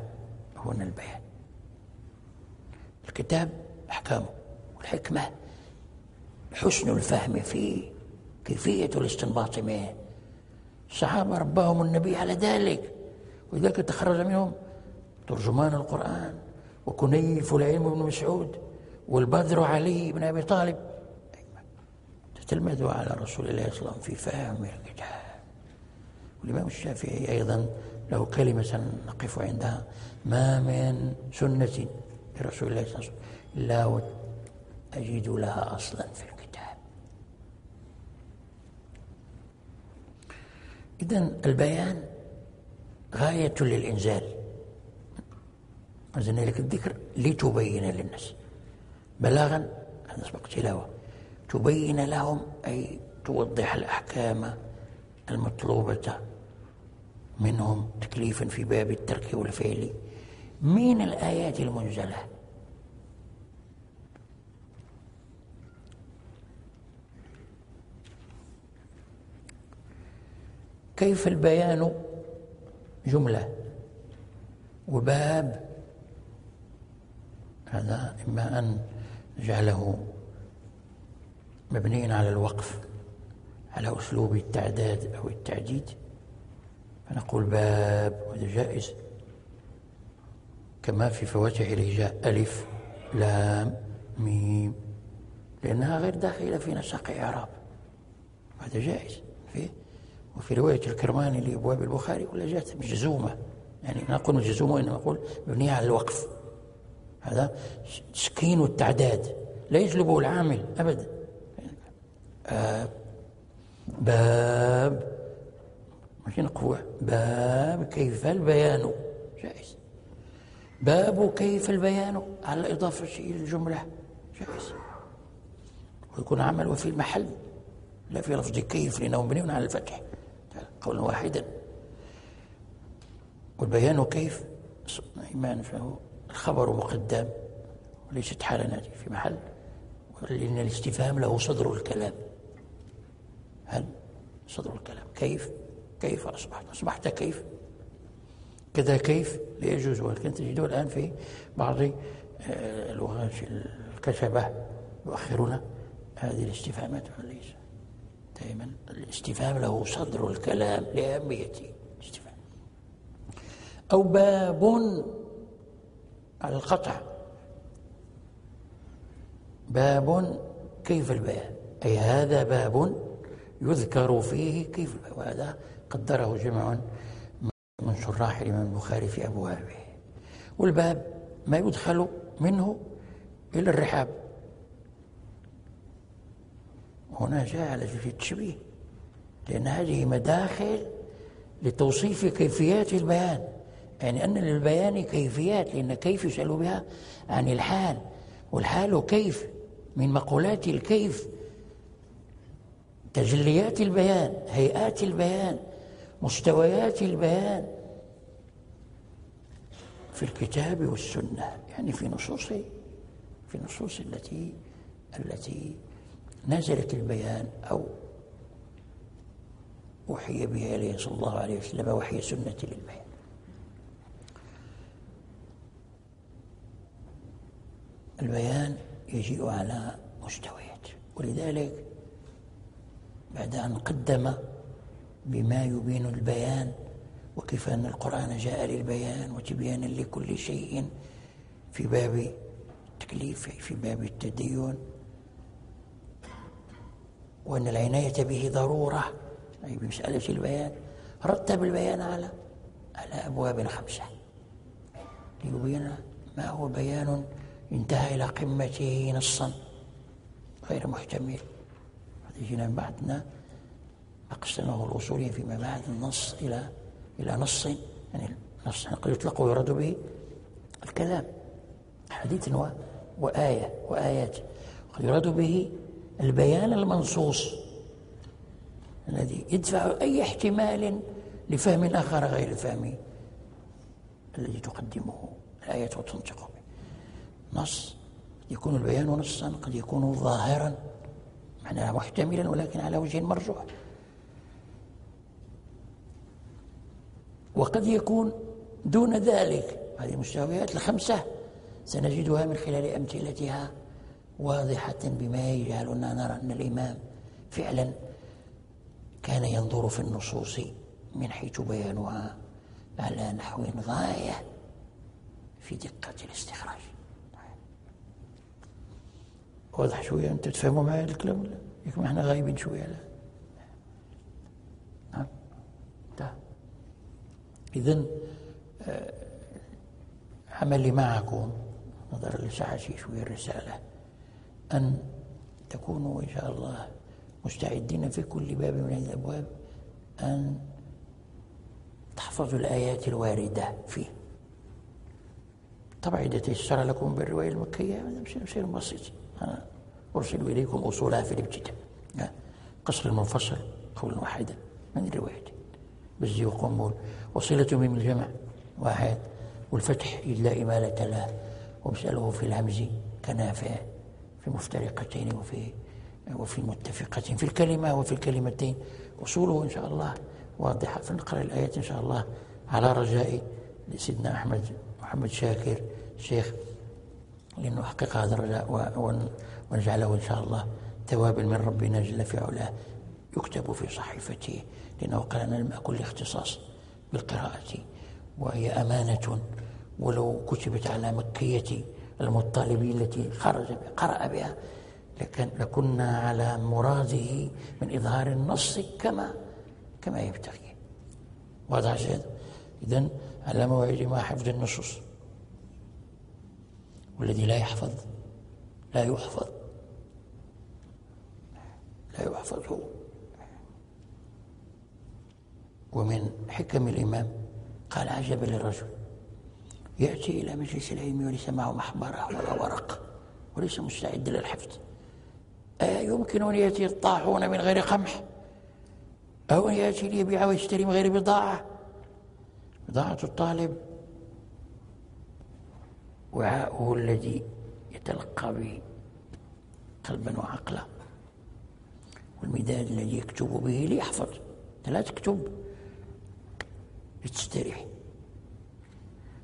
هو البيان. الكتاب أحكامه والحكمة حسن الفهم فيه كيفية الاستنباط منه الصحابة رباهم النبي على ذلك ولذلك تخرج منهم ترجمان القرآن وكنيف العلم بن مسعود والبدر علي بن أبي طالب. تتلمذوا على رسول الله صلى الله عليه وسلم في فهم الكتاب. والإمام الشافعي أيضا له كلمة نقف عندها. ما من سنة لرسول الله صلى الله عليه وسلم إلا أجد لها أصلا في الكتاب. إذا البيان غاية للإنزال. أنزلنا لك الذكر لتبين للناس. بلاغا هذا سبق تلاوة تبين لهم أي توضح الأحكام المطلوبة منهم تكليفا في باب الترك والفعل. من الآيات المنزلة؟ كيف البيان؟ جملة. وباب. هذا إما أن نجعله مبني على الوقف على أسلوب التعداد أو التعديد. فنقول باب وهذا جائز. كما في فواتح الهجاء ألف لام ميم لأنها غير داخلة في نسق إعراب. هذا جائز. في وفي رواية الكرماني لأبواب البخاري ولا جاءت مجزومة يعني نقول مجزومة وإنما نقول مبنية على الوقف. هذا سكين التعداد لا يجلبه العامل أبدا. آه باب ماشي نقوى باب كيف البيان؟ جائز. باب كيف البيان؟ على الإضافة إلى الجملة. جائز. ويكون عمل وفي المحل لا في لفظ كيف لأنه مبني على الفتح. قولا واحدا. والبيان كيف؟ إيمان فهو الخبر مقدم. وليست حال نادي في محل. لأن الاستفهام له صدر الكلام. هل؟ صدر الكلام. كيف؟ كيف أصبحت؟ أصبحت كيف؟ كذا كيف؟ لا يجوز ولكن تجده الآن في بعض آه، لغات الكتبة يؤخرون هذه الاستفهامات ليس دائما. الاستفهام له صدر الكلام لأهمية الاستفهام. أو باب على القطع. باب كيف البيان؟ أي هذا باب يذكر فيه كيف وهذا قدره جمع من شراح الإمام البخاري في أبوابه. والباب ما يدخل منه إلى الرحاب. هنا جاء على جهة التشبيه لأن هذه مداخل لتوصيف كيفيات البيان. يعني أن للبيان كيفيات لأن كيف يسأل بها؟ عن الحال. والحال كيف؟ من مقولات الكيف. تجليات البيان هيئات البيان. مستويات البيان في الكتاب والسنة يعني في نصوص في النصوص التي التي نزلت البيان أو أوحي بها إليه صلى الله عليه وسلم وحي سنة للبيان. البيان يجيء على مستويات ولذلك بعد أن قدم بما يبين البيان وكيف أن القرآن جاء للبيان وتبيانا لكل شيء في باب التكليف في باب التدين. وأن العناية به ضرورة أي بمسألة البيان. رتب البيان على على أبواب خمسة ليبين ما هو بيان انتهى إلى قمته نصا غير محتمل. هذا جينا من بعدنا أقسمه الأصولي فيما بعد النص إلى إلى نص يعني نص قد يطلق ويراد به الكلام. حديث وآية وآيات. قد يراد به البيان المنصوص الذي يدفع أي احتمال لفهم آخر غير الفهم الذي تقدمه. الآية وتنطق به. نص. يكون البيان نصا قد يكون ظاهرا معناه محتملا ولكن على وجه مرجوح. وقد يكون دون ذلك. هذه المستويات الخمسة سنجدها من خلال أمثلتها واضحة بما يجعلنا نرى أن الإمام فعلا كان ينظر في النصوص من حيث بيانها على نحو غاية في دقة الاستخراج. واضح شوية أنت تفهموا معي الكلام ولا؟ يكون إحنا غايبين شوية لا نعم إذن آه، عملي معكم نظرا لسعة شوية الرسالة أن تكونوا إن شاء الله مستعدين في كل باب من هذه الأبواب أن تحفظوا الآيات الواردة فيه. طبعا إذا تيسر لكم بالرواية المكية هذا شيء بسيط. أنا أرسل إليكم أصولها في الابتداء. قصر المنفصل قولا واحدا من الرواية. بزي وقنبل وصلة من الجمع واحد والفتح إلا إمالة له ومسأله في الهمز كنافع في مفترقتين وفي وفي متفقة في الكلمة وفي الكلمتين. أصوله إن شاء الله واضحة فنقرأ الآيات إن شاء الله على رجاء سيدنا أحمد محمد شاكر الشيخ لنحقق هذا الرجاء ونجعله إن شاء الله ثواب من ربنا جل في علاه. يكتب في صحيفته لأنه قال أنا لم أكن لاختصاص بالقراءة وهي أمانة ولو كتبت على مكية المطالبين التي خرج قرأ بها لكن لكنا على مراده من إظهار النص كما كما يبتغي. واضح جدا إذن على موعد مع حفظ النصوص. والذي لا يحفظ لا يحفظ لا يحفظ هو ومن حكم الإمام قال عجبا للرجل. يأتي إلى مجلس العلم وليس معه محبرة ولا ورق وليس مستعد للحفظ. أيمكن أن يأتي الطاحون من غير قمح أو أن يأتي ليبيع ويشتري من غير بضاعة. بضاعة الطالب. وعاؤه الذي يتلقى به قلبا وعقلا. والمداد الذي يكتب به ليحفظ. لا تكتب. لتستريح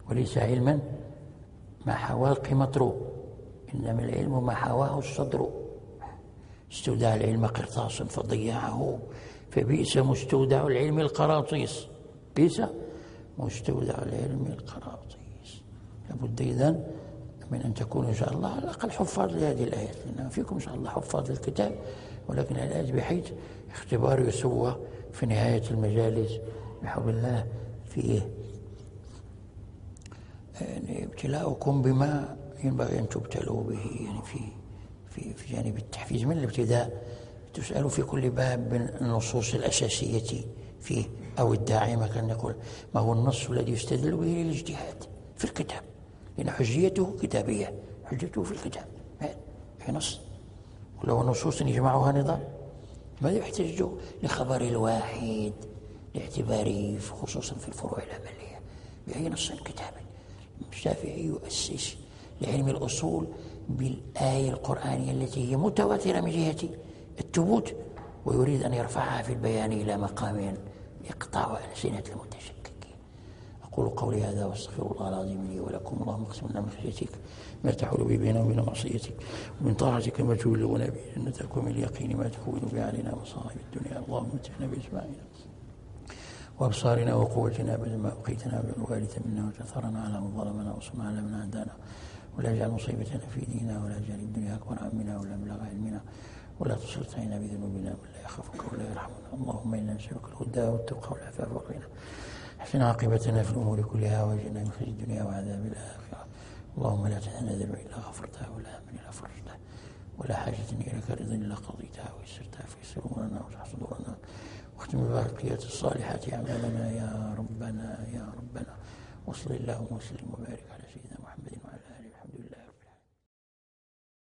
وليس علما ما حواه القمطر إنما العلم ما حواه الصدر استودع العلم قرطاس فضيعه فبئس مستودع العلم القراطيس. بئس مستودع العلم القراطيس. لابد إذن من أن تكونوا إن شاء الله على الأقل حفاظ لهذه الآيات لأن فيكم إن شاء الله حفاظ للكتاب. ولكن الآيات بحيث اختبار يسوى في نهاية المجالس بحول الله فيه يعني ابتلاؤكم بما ينبغي أن تبتلوا به يعني في في في جانب التحفيز. من الابتداء؟ تسألوا في كل باب من النصوص الأساسية فيه أو الداعمة كان يقول ما هو النص الذي يستدل به للاجتهاد في الكتاب لأن حجيته كتابية حجته في الكتاب. في نص. ولو نصوص يجمعها نظام ماذا يحتج لخبر الواحد. لاعتباره خصوصا في الفروع العملية. بأي نص كتابي الشافعي يؤسس لعلم الأصول بالآية القرآنية التي هي متواترة من جهة الثبوت ويريد أن يرفعها في البيان إلى مقام يقطع ألسنة المتشككين. أقول قولي هذا واستغفر الله العظيم لي ولكم. اللهم اقسم لنا من خشيتك ما تحول به بيننا وبين معصيتك ومن طاعتك ما تبلغنا به جنتك ومن اليقين ما تهون به علينا مصائب الدنيا. اللهم متعنا بإسماعيل وأبصارنا وقوتنا أبدا ما أبقيتنا بالوارث منا وتثرنا على من ظلمنا وصنع على من عادانا ولا يجعل مصيبتنا في ديننا ولا يجعل الدنيا أكبر همنا ولا مبلغ علمنا. ولا تسلط علينا بذنوبنا من لا يخافك ولا يرحمنا. اللهم إنا نسألك الهدى والتقى والعفاف والغنى. أحسن عاقبتنا في الأمور كلها واجعلنا من خزي الدنيا وعذاب الآخرة. اللهم لا تدعنا ذنبا إلا غفرتها ولا هم إلا فرجتها ولا حاجة إليك رضا إلا قضيتها. ويسرتها فيسر أمورنا واشرح صدورنا واختم ببركيات الصالحات أعمالنا يا ربنا يا ربنا. وصل اللهم وسلم وبارك على